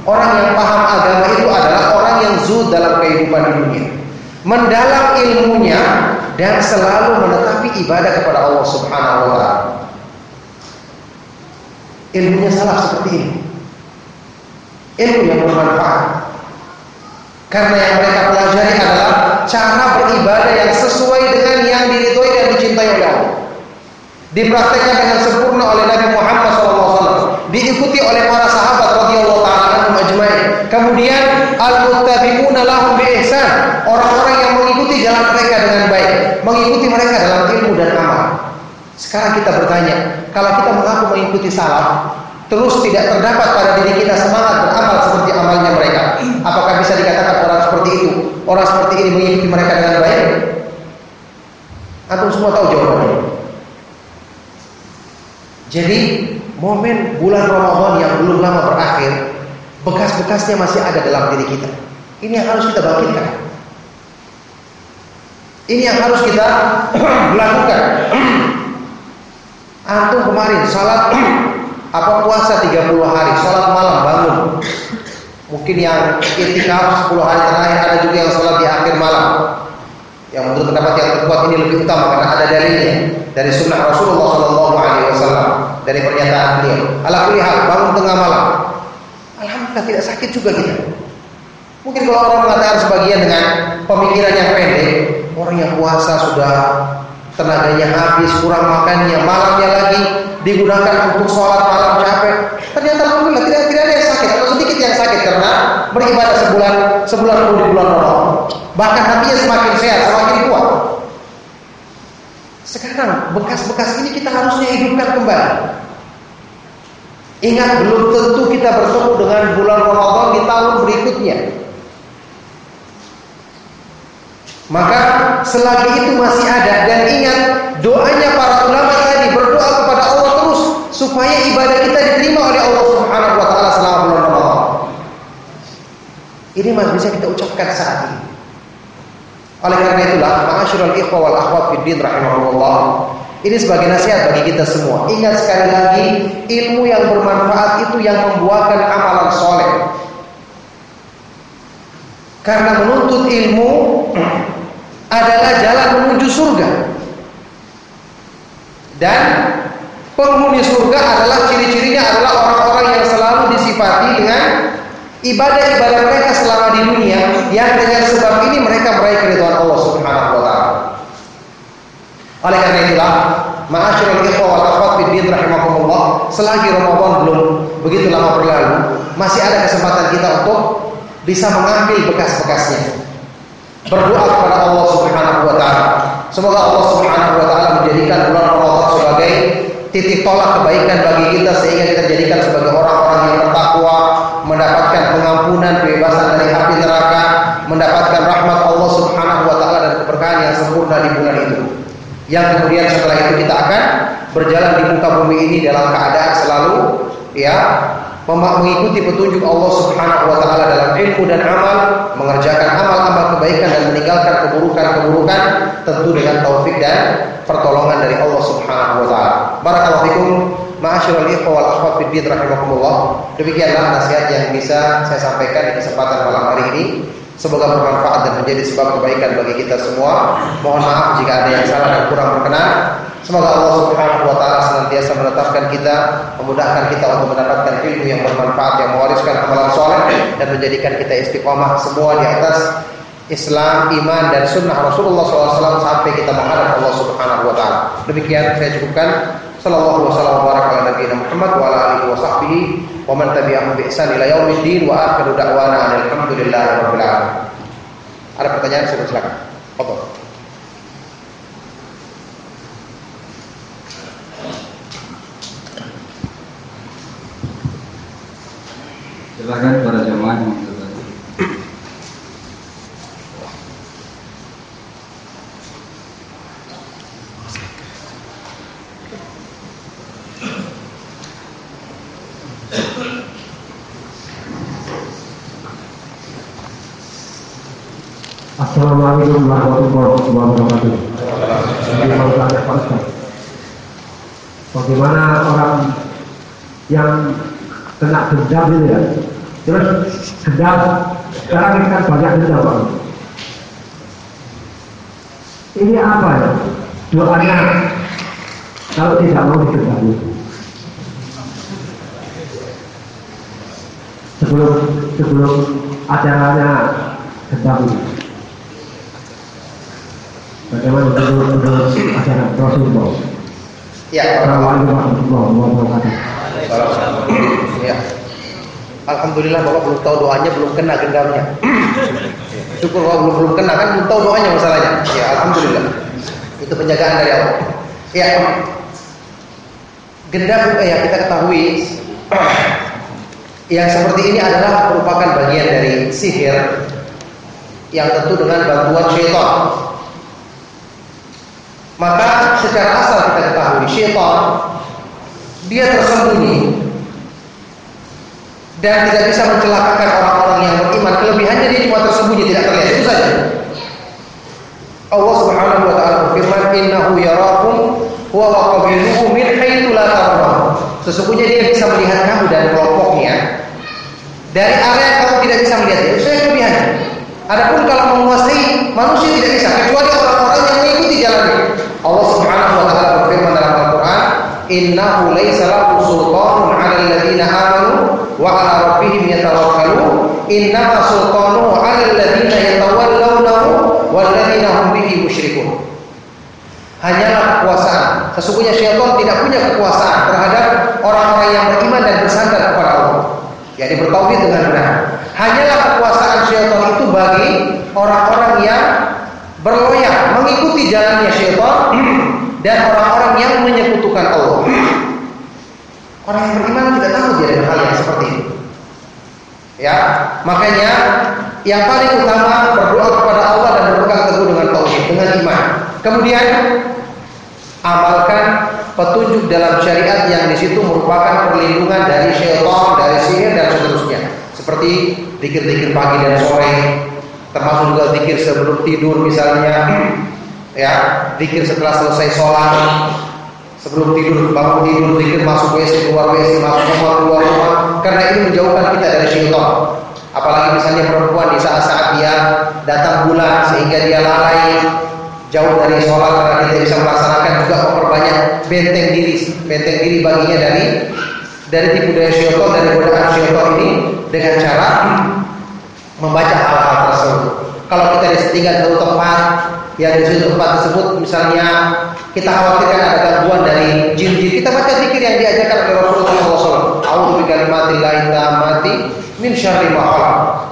Orang yang paham agama itu adalah orang yang zuhud dalam kehidupan dunia. Mendalam ilmunya dan selalu menetapi ibadah kepada Allah Subhanahu wa taala. Ilmunya salah seperti ini. Ilmu yang bermanfaat. Karena yang mereka pelajari adalah cara beribadah yang sesuai dengan yang diridhoi dan dicintai oleh Allah. Dipraktekkan dengan sempurna oleh Nabi Muhammad SAW. Diikuti oleh para sahabat radhiyallahu taala anhum ajmain. Kemudian al-muttabi'una lahum bi ihsan. Orang-orang yang mengikuti jalan mereka dengan baik, mengikuti mereka dalam ilmu dan amal. Sekarang kita bertanya, kalau kita mengaku mengikuti salaf, terus tidak terdapat pada diri kita semangat beramal seperti amalnya mereka, apakah bisa dikatakan orang seperti itu, orang seperti ini mengikuti mereka dengan baik? Antum semua tahu jawabannya. Jadi momen bulan Ramadan yang belum lama berakhir, bekas-bekasnya masih ada dalam diri kita. Ini yang harus kita bangkitkan. Ini yang harus kita [clears throat] lakukan. [clears throat] Antum kemarin salat [clears throat] apa puasa 30 hari, salat malam bangun. Mungkin yang itikaf 10 hari terakhir ada juga yang salat di akhir malam. Yang menurut pendapat yang terkuat ini lebih utama karena ada dalilnya dari sunnah Rasulullah Wasallam dari pernyataan beliau. Ala kulli hal bangun tengah malam. Alhamdulillah tidak sakit juga kita. Mungkin kalau orang mengatakan sebagian dengan pemikiran yang pendek, orang yang puasa sudah tenaganya habis, kurang makannya, malamnya lagi digunakan untuk sholat malam capek. Ternyata alhamdulillah tidak tidak ada yang sakit atau sedikit yang sakit karena beribadah sebulan sebulan penuh di bulan Ramadan. Bahkan hatinya semakin sehat, semakin kuat. Sekarang bekas-bekas ini kita harusnya hidupkan kembali. Ingat belum tentu kita bertemu dengan bulan Ramadan di tahun berikutnya. Maka selagi itu masih ada dan ingat doanya para ulama tadi berdoa kepada Allah terus supaya ibadah kita diterima oleh Allah Subhanahu wa taala selama bulan Ramadan. Ini masih bisa kita ucapkan saat ini. Oleh karena itulah, ma'asyiral ikhwah wal akhwat fid din ini sebagai nasihat bagi kita semua. Ingat sekali lagi, ilmu yang bermanfaat itu yang membuahkan amalan soleh. Karena menuntut ilmu [clears throat] adalah jalan menuju surga. Dan penghuni surga adalah ciri-cirinya adalah orang-orang yang selalu disifati dengan ibadah-ibadah mereka selama di dunia yang dengan sebab ini mereka meraih keridhaan Allah Subhanahu wa taala. Oleh karena itulah, ma'asyiral ikhwah wal akhwat fid din rahimakumullah, selagi Ramadan belum begitu lama berlalu, masih ada kesempatan kita untuk bisa mengambil bekas-bekasnya. Berdoa kepada Allah Subhanahu wa taala. Semoga Allah Subhanahu wa taala menjadikan bulan Ramadan sebagai titik tolak kebaikan bagi kita sehingga kita jadikan sebagai orang-orang yang bertakwa, mendapatkan pengampunan, kebebasan dari api neraka, mendapatkan rahmat Allah Subhanahu wa taala dan keberkahan yang sempurna di bulan itu. Yang kemudian setelah itu kita akan berjalan di muka bumi ini dalam keadaan selalu ya mengikuti petunjuk Allah Subhanahu wa taala dalam ilmu dan amal, mengerjakan amal-amal kebaikan dan meninggalkan keburukan-keburukan tentu dengan taufik dan pertolongan dari Allah Subhanahu wa taala. Barakallahu fikum, ma'asyiral ikhwah wal akhwat din rahimakumullah. Demikianlah nasihat yang bisa saya sampaikan di kesempatan malam hari ini. Semoga bermanfaat dan menjadi sebab kebaikan bagi kita semua. Mohon maaf jika ada yang salah dan kurang berkenan. Semoga Allah Subhanahu wa taala senantiasa menetapkan kita, memudahkan kita untuk mendapatkan ilmu yang bermanfaat yang mewariskan amalan soleh dan menjadikan kita istiqomah semua di atas Islam, iman dan sunnah Rasulullah SAW sampai kita menghadap Allah Subhanahu wa taala. Demikian saya cukupkan. Sallallahu wasallam wa baraka ala nabiyina Muhammad wa ala alihi wa sahbihi wa man tabi'ahum bi ihsan ila yaumiddin wa akhiru da'wana alhamdulillahi rabbil alamin. Ada pertanyaan silakan. Foto. Silakan para jemaah yang bertanya. Assalamualaikum warahmatullahi wabarakatuh. Bagaimana orang yang kena dendam itu ya? Terus dendam, sekarang kan banyak dendam Pak. Ini apa ya? Doanya kalau tidak mau didendami. Sebelum sebelum acaranya dendam. Bagaimana menurut ajaran Rasulullah? Ya. Ya. Alhamdulillah Bapak belum tahu doanya, belum kena gendamnya. Syukur Bapak belum belum kena kan belum tahu doanya masalahnya. Ya, alhamdulillah. Itu penjagaan dari Allah. Ya. Gendam eh, ya kita ketahui [clears throat] yang seperti ini adalah merupakan bagian dari sihir yang tentu dengan bantuan syaitan. Maka secara asal kita ketahui syaitan dia tersembunyi dan tidak bisa mencelakakan orang-orang yang beriman. Kelebihannya dia cuma tersembunyi tidak terlihat itu saja. Allah Subhanahu wa taala berfirman, "Innahu yarakum huwa wa qabiluhu min haitsu la tarawun." Sesungguhnya dia bisa melihat kamu dan kelompoknya dari area yang kamu tidak bisa melihat. Itu saya kelebihannya. Adapun kalau menguasai manusia tidak bisa kecuali orang-orang yang mengikuti jalannya. Allah Subhanahu wa taala berfirman dalam Al-Qur'an, "Innahu laisa lahu sultanun 'alal ladzina amanu wa 'ala rabbihim yatawakkalun. Innama sultanuhu 'alal ladzina yatawallawnahu wal ladzina hum bihi musyrikun." Hanyalah kekuasaan. Sesungguhnya syaitan tidak punya kekuasaan terhadap orang-orang yang beriman dan bersandar kepada Allah. Jadi bertauhid dengan benar. Hanyalah kekuasaan syaitan itu bagi orang-orang yang berloyak mengikuti jalannya syaitan dan orang-orang yang menyekutukan Allah. Orang yang beriman tidak tahu dia dengan hal yang seperti itu. Ya, makanya yang paling utama berdoa kepada Allah dan berpegang teguh dengan tauhid, dengan iman. Kemudian amalkan petunjuk dalam syariat yang di situ merupakan perlindungan dari syaitan, dari sihir dan seterusnya. Seperti zikir-zikir pagi dan sore, termasuk juga zikir sebelum tidur misalnya, ya, zikir setelah selesai sholat, sebelum tidur, bangun tidur, zikir masuk WC, keluar WC, masuk rumah, keluar rumah, karena ini menjauhkan kita dari syaitan. Apalagi misalnya perempuan di saat-saat dia datang bulan sehingga dia lalai jauh dari sholat karena dia bisa melaksanakan juga memperbanyak benteng diri, benteng diri baginya dari dari tipu daya syaitan dari godaan syaitan ini dengan cara membaca hal-hal tersebut. Kalau kita disetinggal satu tempat yang di situ tempat tersebut misalnya kita khawatirkan ada gangguan dari jin-jin, kita baca zikir yang diajarkan oleh Rasulullah SAW. A'udzu bikalimatillahi tammati min syarri.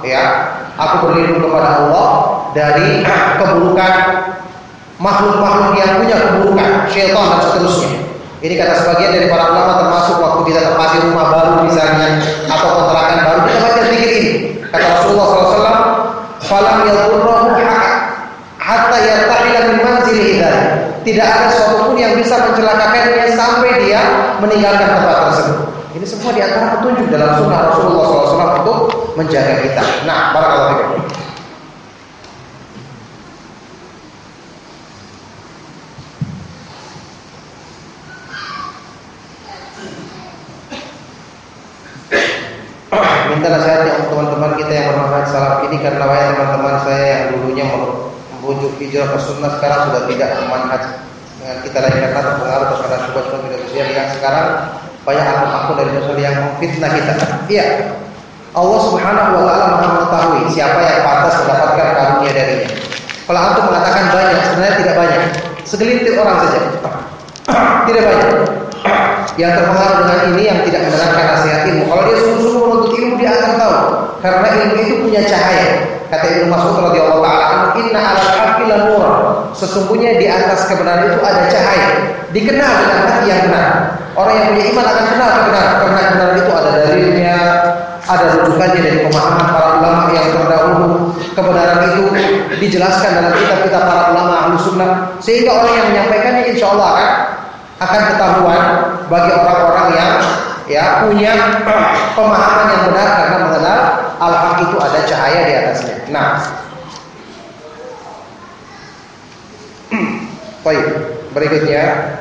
Ya, aku berlindung kepada Allah dari [clears throat] keburukan makhluk-makhluk yang punya keburukan, syaitan dan seterusnya. Ini kata sebagian dari para ulama termasuk waktu kita tempati rumah baru misalnya atau kontrakan baru kita baca zikir. Kata Rasulullah SAW, "Falam yadurruhu hatta yartahila min manzilihi Tidak ada sesuatu pun yang bisa mencelakakannya sampai dia meninggalkan tempat tersebut. Ini semua di antara petunjuk dalam sunnah Rasulullah SAW untuk menjaga kita. Nah, barakallahu fikum. Minta nasihatnya untuk teman-teman kita yang bermanfaat salaf ini karena banyak teman-teman saya yang dulunya membujuk hijrah ke sunnah sekarang sudah tidak bermanfaat dengan kita lagi karena terpengaruh terhadap sebuah media sosial yang sekarang banyak akun-akun dari sosial yang memfitnah kita. Iya. Allah Subhanahu wa taala Maha mengetahui siapa yang pantas mendapatkan karunia darinya. Kalau antum mengatakan banyak, sebenarnya tidak banyak. Segelintir orang saja. tidak banyak. Yang terpengaruh dengan ini yang tidak mendengarkan nasihat ilmu. Kalau dia sungguh-sungguh dia akan tahu karena ilmu itu punya cahaya. Kata Ibnu Mas'ud radhiyallahu taala, "Inna 'alal haqqi nur." Sesungguhnya di atas kebenaran itu ada cahaya. Dikenal dengan hati yang benar. Orang yang punya iman akan kenal kebenaran karena kebenaran itu ada dalilnya, ada rujukannya dari pemahaman para ulama yang terdahulu. Kebenaran itu dijelaskan dalam kitab-kitab para ulama ahlu sehingga orang yang menyampaikannya insya Allah akan akan ketahuan bagi orang-orang yang ya punya [clears throat] pemahaman yang benar karena mengenal al-haq itu ada cahaya di atasnya. Nah, [clears throat] baik berikutnya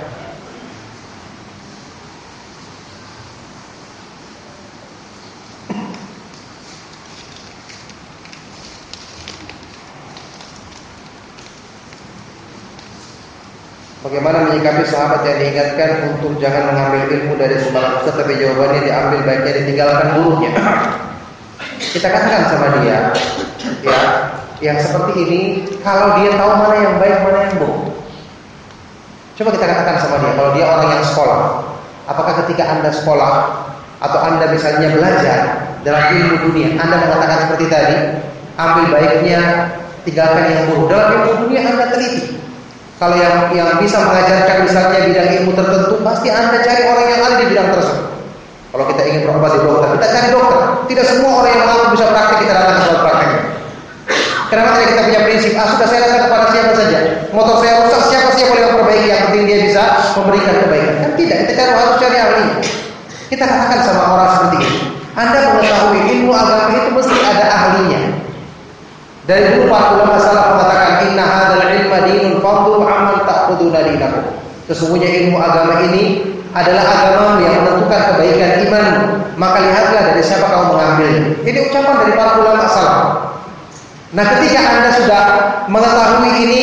Bagaimana menyikapi sahabat yang diingatkan untuk jangan mengambil ilmu dari sembarang ustaz tapi jawabannya diambil baiknya ditinggalkan gurunya. Kita katakan sama dia, ya, yang seperti ini kalau dia tahu mana yang baik mana yang buruk. Coba kita katakan sama dia, kalau dia orang yang sekolah, apakah ketika Anda sekolah atau Anda misalnya belajar dalam ilmu dunia, Anda mengatakan seperti tadi, ambil baiknya, tinggalkan yang buruk. Dalam ilmu dunia Anda teliti. Kalau yang yang bisa mengajarkan misalnya bidang ilmu tertentu, pasti Anda cari orang yang ada di bidang tersebut. Kalau kita ingin berobat di dokter, kita cari dokter. Tidak semua orang yang mengaku bisa praktek kita datang ke tempat prakteknya. Kenapa tidak kita punya prinsip? Ah sudah saya datang kepada siapa saja. Motor saya rusak, siapa sih yang boleh memperbaiki? Yang penting dia bisa memberikan kebaikan. Kan tidak, kita cari harus cari ahli. Kita katakan sama orang seperti ini. Anda mengetahui ilmu agama itu mesti ada ahlinya. Dari dulu para ulama salah mengatakan dinun fadlu amman ta'khuduna dinakum. Sesungguhnya ilmu agama ini adalah agama yang menentukan kebaikan iman. Maka lihatlah dari siapa kamu mengambil. Ini ucapan dari para ulama salah. Nah, ketika Anda sudah mengetahui ini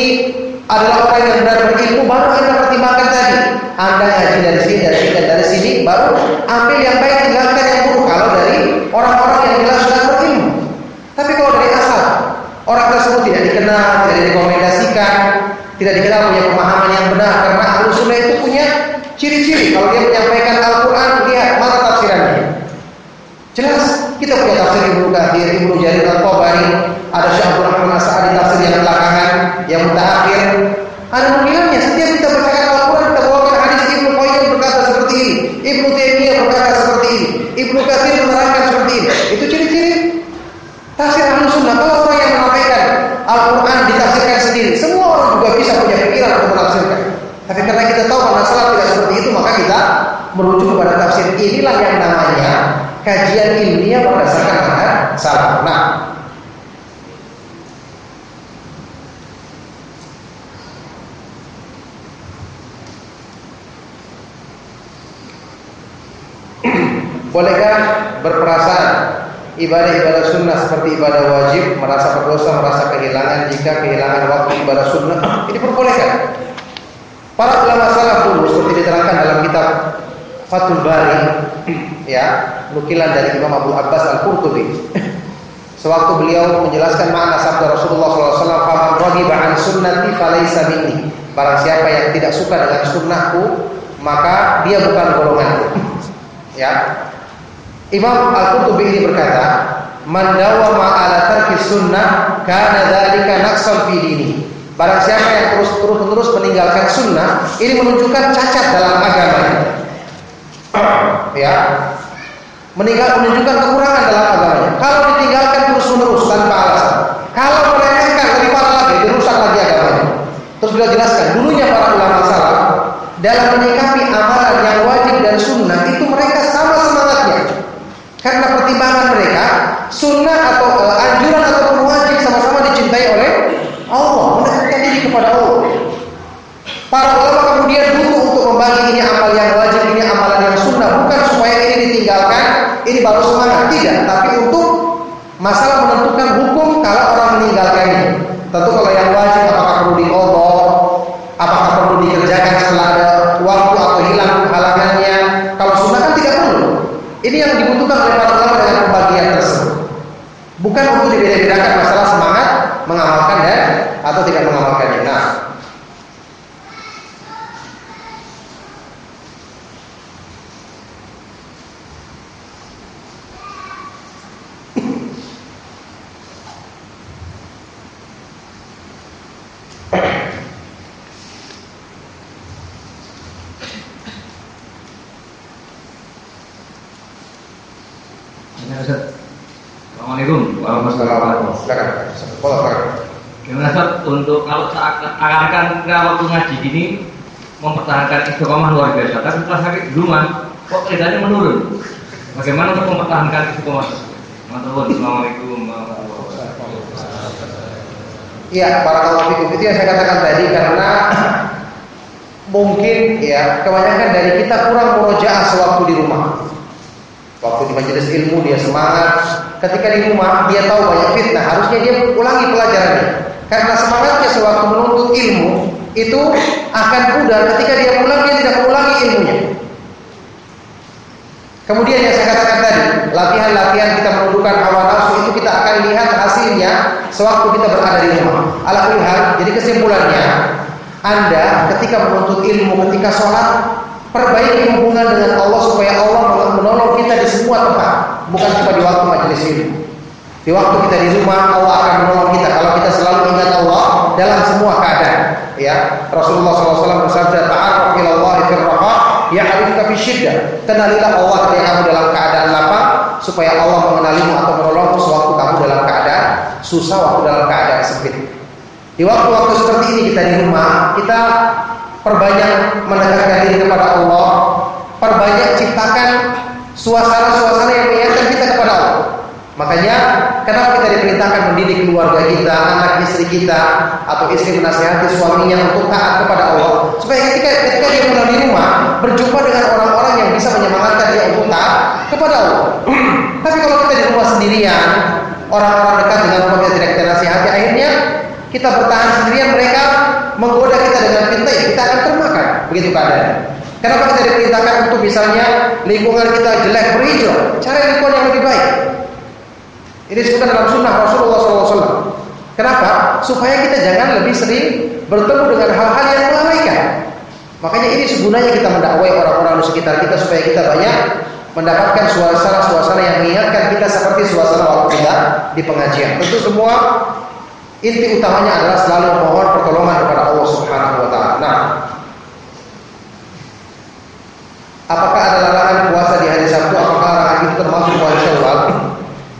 adalah orang yang benar berilmu, baru Anda pertimbangkan tadi. Anda ngaji dari sini, dari sini, dari sini, baru ambil yang baik, tinggalkan yang buruk. Kalau dari orang-orang yang jelas sudah berilmu. Tapi kalau dari asal, Tidak dikenal, tidak direkomendasikan, tidak dikenal punya pemahaman yang benar karena ahlu sunnah itu punya ciri-ciri. Kalau dia menyampaikan Al-Quran, lihat mana tafsirannya. Jelas kita punya tafsir Ibnu Katsir, Ibnu Jarir Al-Tabari, ada Syekh Abdul Rahman As-Sa'di tafsir yang belakangan, yang mutakhir. Ada nukilnya. Setiap kita bacakan Al-Quran, kita bawakan hadis Ibnu Qayyim berkata seperti ini, Ibnu Taimiyah berkata seperti ini, Ibnu Katsir menerangkan seperti ini. Itu ciri-ciri tafsir ahlu sunnah. Kalau orang yang menyampaikan Al-Quran ditafsirkan sendiri, semua orang juga bisa punya pikiran untuk menafsirkan. Tapi karena kita tahu karena salah tidak seperti itu, maka kita merujuk kepada tafsir. Inilah yang namanya kajian ilmiah berdasarkan manhaj salah. Nah, Bolehkah berperasaan ibadah-ibadah sunnah seperti ibadah wajib merasa berdosa, merasa kehilangan jika kehilangan waktu ibadah sunnah ini diperbolehkan. Para ulama salaf dulu seperti diterangkan dalam kitab Fathul Bari [clears throat] ya, nukilan dari Imam Abu Abbas Al-Qurtubi. [clears throat] Sewaktu beliau menjelaskan makna sabda Rasulullah SAW, "Faman raghiba an sunnati falaysa minni." Barang siapa yang tidak suka dengan sunnahku, maka dia bukan golonganku. [clears throat] Ya, Imam Al-Qurtubi ini berkata, "Man dawama ala sunnah kana dzalika naqsan fi dini." Barang siapa yang terus terus menerus meninggalkan sunnah, ini menunjukkan cacat dalam agama. [clears throat] ya. Meninggal menunjukkan kekurangan dalam agamanya. Kalau ditinggalkan terus menerus tanpa alasan. Kalau meremehkan lebih parah lagi, dirusak lagi agamanya. Terus beliau jelaskan, dulunya para ulama salaf dalam menyikapi amalan yang wajib dan sunnah itu karena pertimbangan mereka, sunnah atau eh, anjuran ataupun wajib sama-sama dicintai oleh Allah, mendekatkan diri kepada Allah. Para ulama kemudian dulu untuk membagi ini amal yang wajib, ini amalan yang sunnah, bukan supaya ini ditinggalkan, ini baru semangat tidak, tapi untuk masalah menentukan hukum kalau orang meninggalkannya. Tentu atau tidak mengamalkannya. Nah, Ya, Ustaz. Assalamualaikum warahmatullahi wabarakatuh. silakan. Pola silakan. Gimana Ustaz untuk kalau seakan-akan nggak waktu ngaji gini mempertahankan istiqomah luar biasa, tapi setelah sakit di rumah kok kerjanya menurun. Bagaimana untuk mempertahankan istiqomah? Maturun. Assalamualaikum warahmatullahi wabarakatuh. Iya, para fikum itu yang saya katakan tadi karena mungkin ya kebanyakan dari kita kurang murojaah sewaktu di rumah. Waktu di majelis ilmu dia semangat, ketika di rumah dia tahu banyak fitnah, harusnya dia ulangi pelajarannya. Karena semangatnya sewaktu menuntut ilmu itu akan pudar ketika dia pulang dia tidak mengulangi ilmunya. Kemudian yang saya katakan tadi, latihan-latihan kita menundukkan hawa nafsu itu kita akan lihat hasilnya sewaktu kita berada di rumah. Alhamdulillah, jadi kesimpulannya, Anda ketika menuntut ilmu, ketika sholat, perbaiki hubungan dengan Allah supaya Allah menolong kita di semua tempat, bukan cuma di waktu majelis ilmu. Di waktu kita di rumah, Allah akan menolong kita kalau kita selalu ingat Allah dalam semua keadaan. Ya, Rasulullah SAW bersabda, "Ta'arraf ila Allah fi raha, ya'rifka fi syiddah." Kenalilah Allah ketika kamu dalam keadaan lapang supaya Allah mengenalimu atau menolongmu sewaktu kamu dalam keadaan susah, waktu dalam keadaan sempit. Di waktu-waktu seperti ini kita di rumah, kita perbanyak mendekatkan diri kepada Allah, perbanyak ciptakan suasana-suasana yang mengingatkan kita kepada Allah. Makanya kenapa kita diperintahkan mendidik keluarga kita, anak istri kita, atau istri menasihati suaminya untuk taat kepada Allah, supaya ketika ketika dia pulang di rumah berjumpa dengan orang-orang yang bisa menyemangatkan dia untuk taat kepada Allah. [clears throat] Tapi kalau kita di rumah sendirian, orang-orang dekat dengan kita tidak kita nasihati, akhirnya kita bertahan sendirian, mereka menggoda kita dengan fitnah, kita akan termakan. Begitu keadaan. Kenapa kita diperintahkan untuk misalnya lingkungan kita jelek berhijrah, cari lingkungan yang lebih baik. Ini disebutkan dalam sunnah Rasulullah SAW. Kenapa? Supaya kita jangan lebih sering bertemu dengan hal-hal yang melalaikan. Makanya ini sebenarnya kita mendakwai orang-orang di sekitar kita supaya kita banyak mendapatkan suasana-suasana yang mengingatkan kita seperti suasana waktu kita di pengajian. Tentu semua inti utamanya adalah selalu memohon pertolongan kepada Allah Subhanahu wa taala. Nah, apakah ada larangan puasa di hari Sabtu? Apakah larangan itu termasuk puasa Syawal?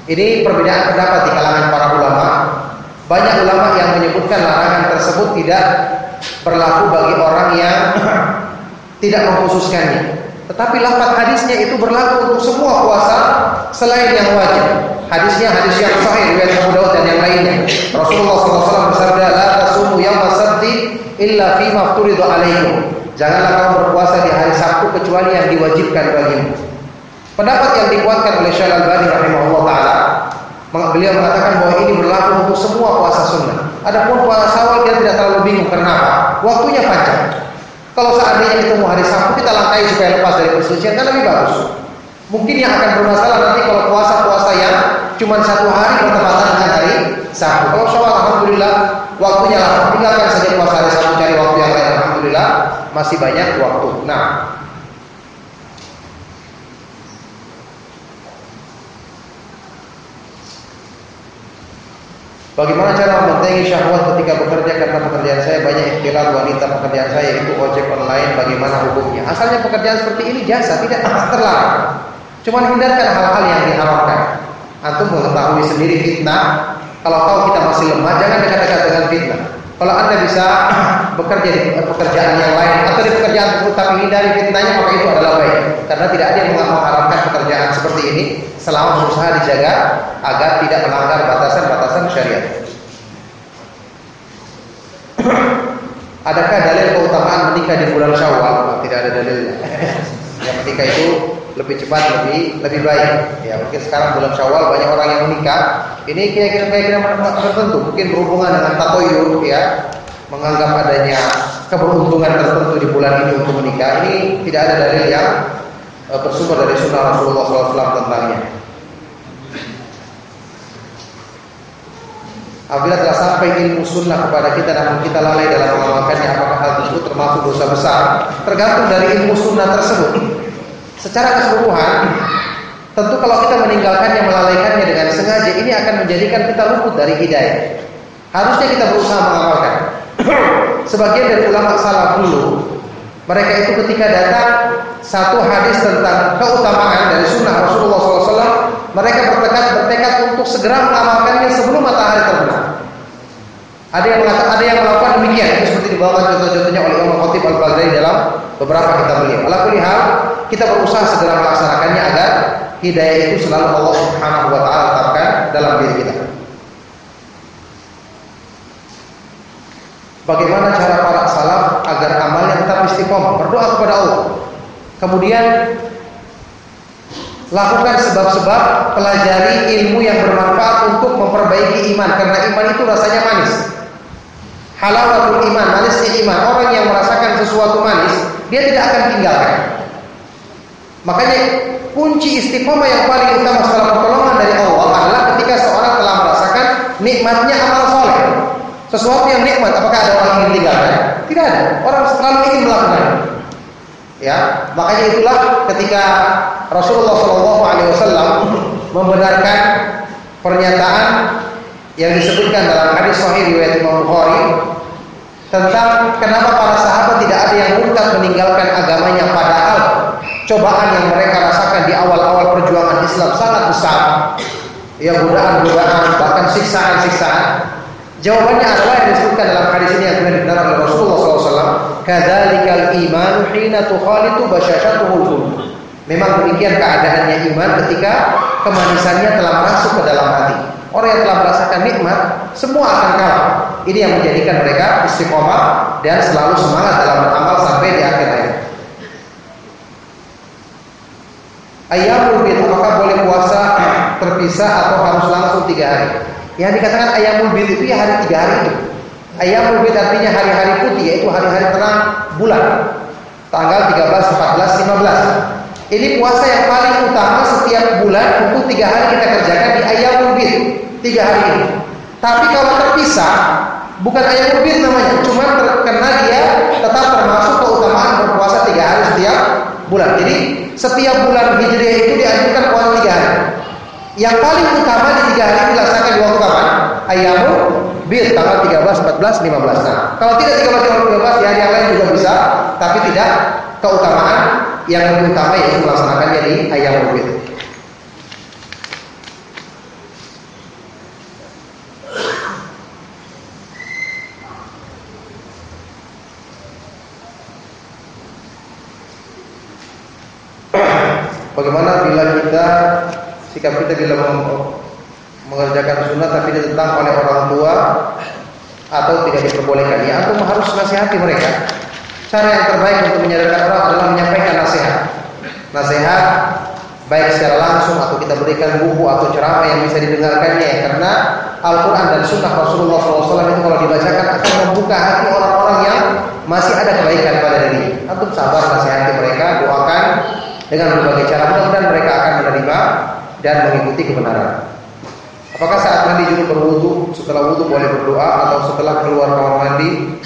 Ini perbedaan pendapat di kalangan para ulama. Banyak ulama yang menyebutkan larangan tersebut tidak berlaku bagi orang yang [coughs] tidak mengkhususkannya. Tetapi lafaz hadisnya itu berlaku untuk semua puasa selain yang wajib. Hadisnya hadis yang sahih riwayat Abu Dawud dan yang lainnya. Rasulullah SAW bersabda, "La tasumu yawma sabti illa fi ma alaikum." Janganlah kamu berpuasa di hari Sabtu kecuali yang diwajibkan bagimu. Pendapat yang dikuatkan oleh Syekh Al-Albani rahimahullah taala, beliau mengatakan bahwa ini berlaku untuk semua puasa sunnah. Adapun puasa Syawal dia tidak terlalu bingung karena apa? Waktunya panjang. Kalau seandainya ketemu hari Sabtu kita langkai supaya lepas dari persucian kan lebih bagus. Mungkin yang akan bermasalah nanti kalau puasa-puasa yang cuma satu hari bertepatan dengan hari Sabtu. Kalau Syawal alhamdulillah waktunya lama. Tinggalkan saja puasa hari Sabtu cari waktu yang lain alhamdulillah masih banyak waktu. Nah, Bagaimana cara membentengi syahwat ketika bekerja karena pekerjaan saya banyak ikhtilat wanita pekerjaan saya itu ojek online bagaimana hukumnya? Asalnya pekerjaan seperti ini jasa tidak terlarang. Cuma hindarkan hal-hal yang diharamkan. Antum mengetahui sendiri fitnah. Kalau tahu kita masih lemah jangan dekat-dekat dengan fitnah. Kalau anda bisa [clears throat] bekerja di pekerjaan yang lain atau di pekerjaan tersebut tapi hindari fitnahnya maka itu adalah baik. Karena tidak ada yang mengharamkan pekerjaan seperti ini selama berusaha dijaga agar tidak melanggar batasan-batasan syariat. [clears throat] Adakah dalil keutamaan menikah di bulan Syawal? Tidak ada dalilnya. [laughs] yang menikah itu lebih cepat, lebih lebih baik. Ya, mungkin sekarang bulan Syawal banyak orang yang menikah. Ini keyakinan-keyakinan tertentu, mungkin berhubungan dengan tatoyur, ya, menganggap adanya keberuntungan tertentu di bulan ini untuk menikah. Ini tidak ada dalil yang uh, bersumber dari sunnah Rasulullah SAW tentangnya. Apabila telah sampai ilmu sunnah kepada kita namun kita lalai dalam mengamalkannya, apakah hal tersebut termasuk dosa besar? Tergantung dari ilmu sunnah tersebut. Secara keseluruhan, tentu kalau kita meninggalkannya, melalaikannya dengan sengaja, ini akan menjadikan kita luput dari hidayah. Harusnya kita berusaha mengamalkan. [clears throat] Sebagian dari ulama salaf dulu, mereka itu ketika datang satu hadis tentang keutamaan dari sunnah Rasulullah SAW, mereka bertekad bertekad untuk segera mengamalkannya sebelum matahari terbenam. Ada yang mengatakan, ada yang melakukan demikian, itu seperti dibawakan contoh-contohnya oleh Imam Khatib Al Baghdadi dalam beberapa kitab beliau. Hal kita berusaha segera melaksanakannya agar hidayah itu selalu Allah Subhanahu Wa Taala tetapkan dalam diri kita. Bagaimana cara para salaf agar amalnya tetap istiqomah? Berdoa kepada Allah. Kemudian lakukan sebab-sebab pelajari ilmu yang bermanfaat untuk memperbaiki iman karena iman itu rasanya manis. Halawatul iman, manisnya iman. Orang yang merasakan sesuatu manis, dia tidak akan tinggalkan. Makanya kunci istiqomah yang paling utama setelah pertolongan dari Allah adalah ketika seorang telah merasakan nikmatnya amal soleh. Sesuatu yang nikmat, apakah ada orang yang tinggalkan? Tidak ada. Orang selalu ingin melakukan. Ya, makanya itulah ketika Rasulullah SAW membenarkan pernyataan yang disebutkan dalam hadis Sahih riwayat Imam Bukhari tentang kenapa para sahabat tidak ada yang murtad meninggalkan agamanya padahal cobaan yang mereka rasakan di awal-awal perjuangan Islam sangat besar. Ya godaan-godaan bahkan siksaan-siksaan Jawabannya adalah yang disebutkan dalam hadis ini yang dikenal oleh Rasulullah SAW. Kadzalikal iman hina tukhalitu basyashatuhul. Memang demikian keadaannya iman ketika kemanisannya telah masuk ke dalam hati. Orang yang telah merasakan nikmat, semua akan kalah. Ini yang menjadikan mereka istiqomah dan selalu semangat dalam beramal sampai di akhir hayat. Ayamul bid, apakah boleh puasa terpisah atau harus langsung tiga hari? Yang dikatakan ayamul bid itu ya hari tiga hari itu. Ayamul bid artinya hari-hari putih yaitu hari-hari terang bulan. Tanggal 13, 14, 15. Ini puasa yang paling utama setiap bulan untuk tiga hari kita kerjakan di ayamul bid. Tiga hari ini. Tapi kalau terpisah, bukan ayamul bid namanya. Cuma terkena dia tetap termasuk keutamaan berpuasa tiga hari setiap bulan. Jadi setiap bulan hijriah itu dianjurkan puasa tiga hari. Yang paling utama di tiga hari dilaksanakan di waktu kapan? Ayamul bir tanggal 13, 14, 15. Nah, kalau tidak 13, 14, 15 di hari yang lain juga bisa, tapi tidak keutamaan yang lebih utama yaitu melaksanakannya di ayamul bir. Bagaimana bila kita sikap kita bila mengerjakan sunnah tapi ditentang oleh orang tua atau tidak diperbolehkan? Ya antum harus nasihati mereka. Cara yang terbaik untuk menyadarkan orang adalah menyampaikan nasihat. Nasihat baik secara langsung atau kita berikan buku atau ceramah yang bisa didengarkannya. Karena Al-Quran dan Sunnah Rasulullah SAW itu kalau dibacakan akan membuka hati orang-orang yang masih ada kebaikan pada diri. Antum sabar nasihati mereka, doakan dengan berbagai cara mudah-mudahan mereka akan menerima dan mengikuti kebenaran. Apakah saat mandi junub berwudu, setelah wudu boleh berdoa atau setelah keluar kamar mandi?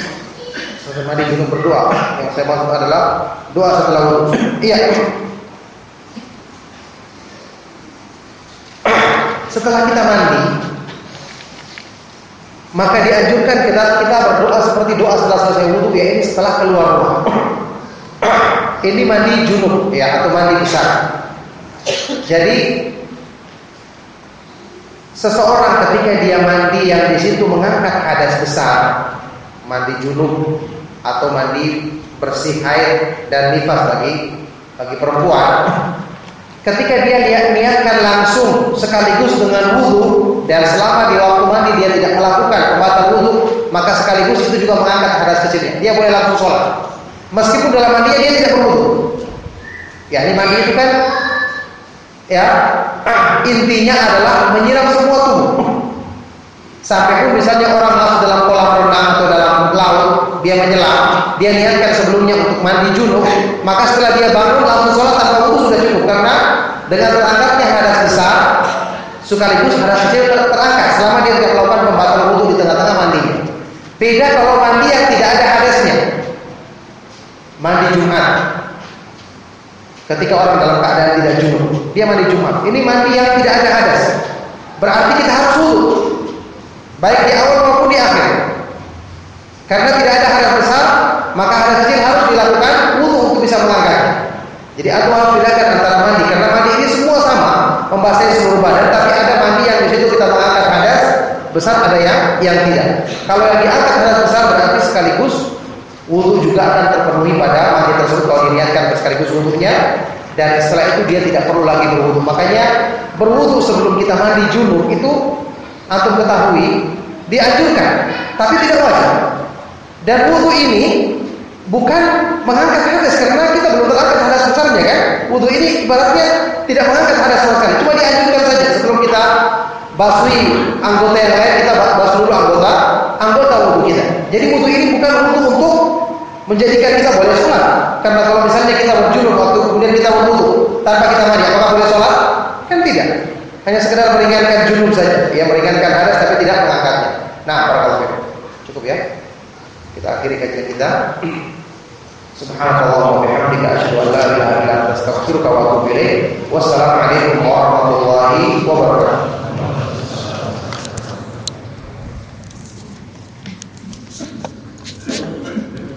Setelah mandi junub berdoa. Yang saya maksud adalah doa setelah wudu. Iya. Setelah kita mandi, maka dianjurkan kita kita berdoa seperti doa setelah selesai wudu ya ini setelah keluar rumah. Ini mandi junub ya atau mandi besar. Jadi seseorang ketika dia mandi yang di situ mengangkat hadas besar, mandi junub atau mandi bersih haid dan nifas bagi bagi perempuan, ketika dia lihat niatkan langsung sekaligus dengan wudhu dan selama di waktu mandi dia tidak melakukan pembatal wudhu, maka sekaligus itu juga mengangkat hadas kecilnya. Dia boleh langsung sholat. Meskipun dalam mandi dia tidak berwudu. Ya, ini mandi itu kan ya intinya adalah menyiram semua tubuh. Sampai pun misalnya orang masuk dalam kolam renang atau dalam laut, dia menyelam, dia niatkan sebelumnya untuk mandi junub, maka setelah dia bangun langsung sholat tanpa wudu sudah cukup karena dengan terangkatnya hadas besar sekaligus hadas kecil terangkat selama dia tidak melakukan pembatal wudu di tengah-tengah mandinya. Beda kalau mandi yang tidak ada hadasnya. Mandi Jumat. Ketika orang dalam keadaan tidak junub, dia mandi Jumat. Ini mandi yang tidak ada hadas. Berarti kita harus wudu. Baik di awal maupun di akhir. Karena tidak ada hadas besar, maka hadas kecil harus dilakukan wudu untuk bisa mengangkat. Jadi aku harus bedakan antara mandi karena mandi ini semua sama, membasahi seluruh badan, tapi ada mandi yang di situ kita mengangkat hadas besar, ada yang yang tidak. Kalau yang diangkat hadas besar berarti sekaligus wudhu juga akan terpenuhi pada mandi tersebut kalau diniatkan sekaligus wudhunya dan setelah itu dia tidak perlu lagi berwudhu. Makanya berwudhu sebelum kita mandi junub itu antum ketahui dianjurkan, tapi tidak wajib. Dan wudhu ini bukan mengangkat hadas karena kita belum terangkat hadas besarnya kan. Wudhu ini ibaratnya tidak mengangkat hadas sama cuma dianjurkan saja sebelum kita basuhi anggota yang lain kita basuh dulu anggota anggota wudhu kita. Jadi wudhu ini bukan wudhu untuk menjadikan kita boleh sholat. Karena kalau misalnya kita berjunub waktu kemudian kita berwudhu tanpa kita mandi, apakah boleh sholat? Kan tidak. Hanya sekedar meringankan junub saja, ya meringankan hadas tapi tidak mengangkatnya. Nah, para Cukup ya. Kita akhiri kajian kita. Subhanallah wa bihamdika asyhadu an la ilaha illa anta astaghfiruka wa. Wassalamualaikum warahmatullahi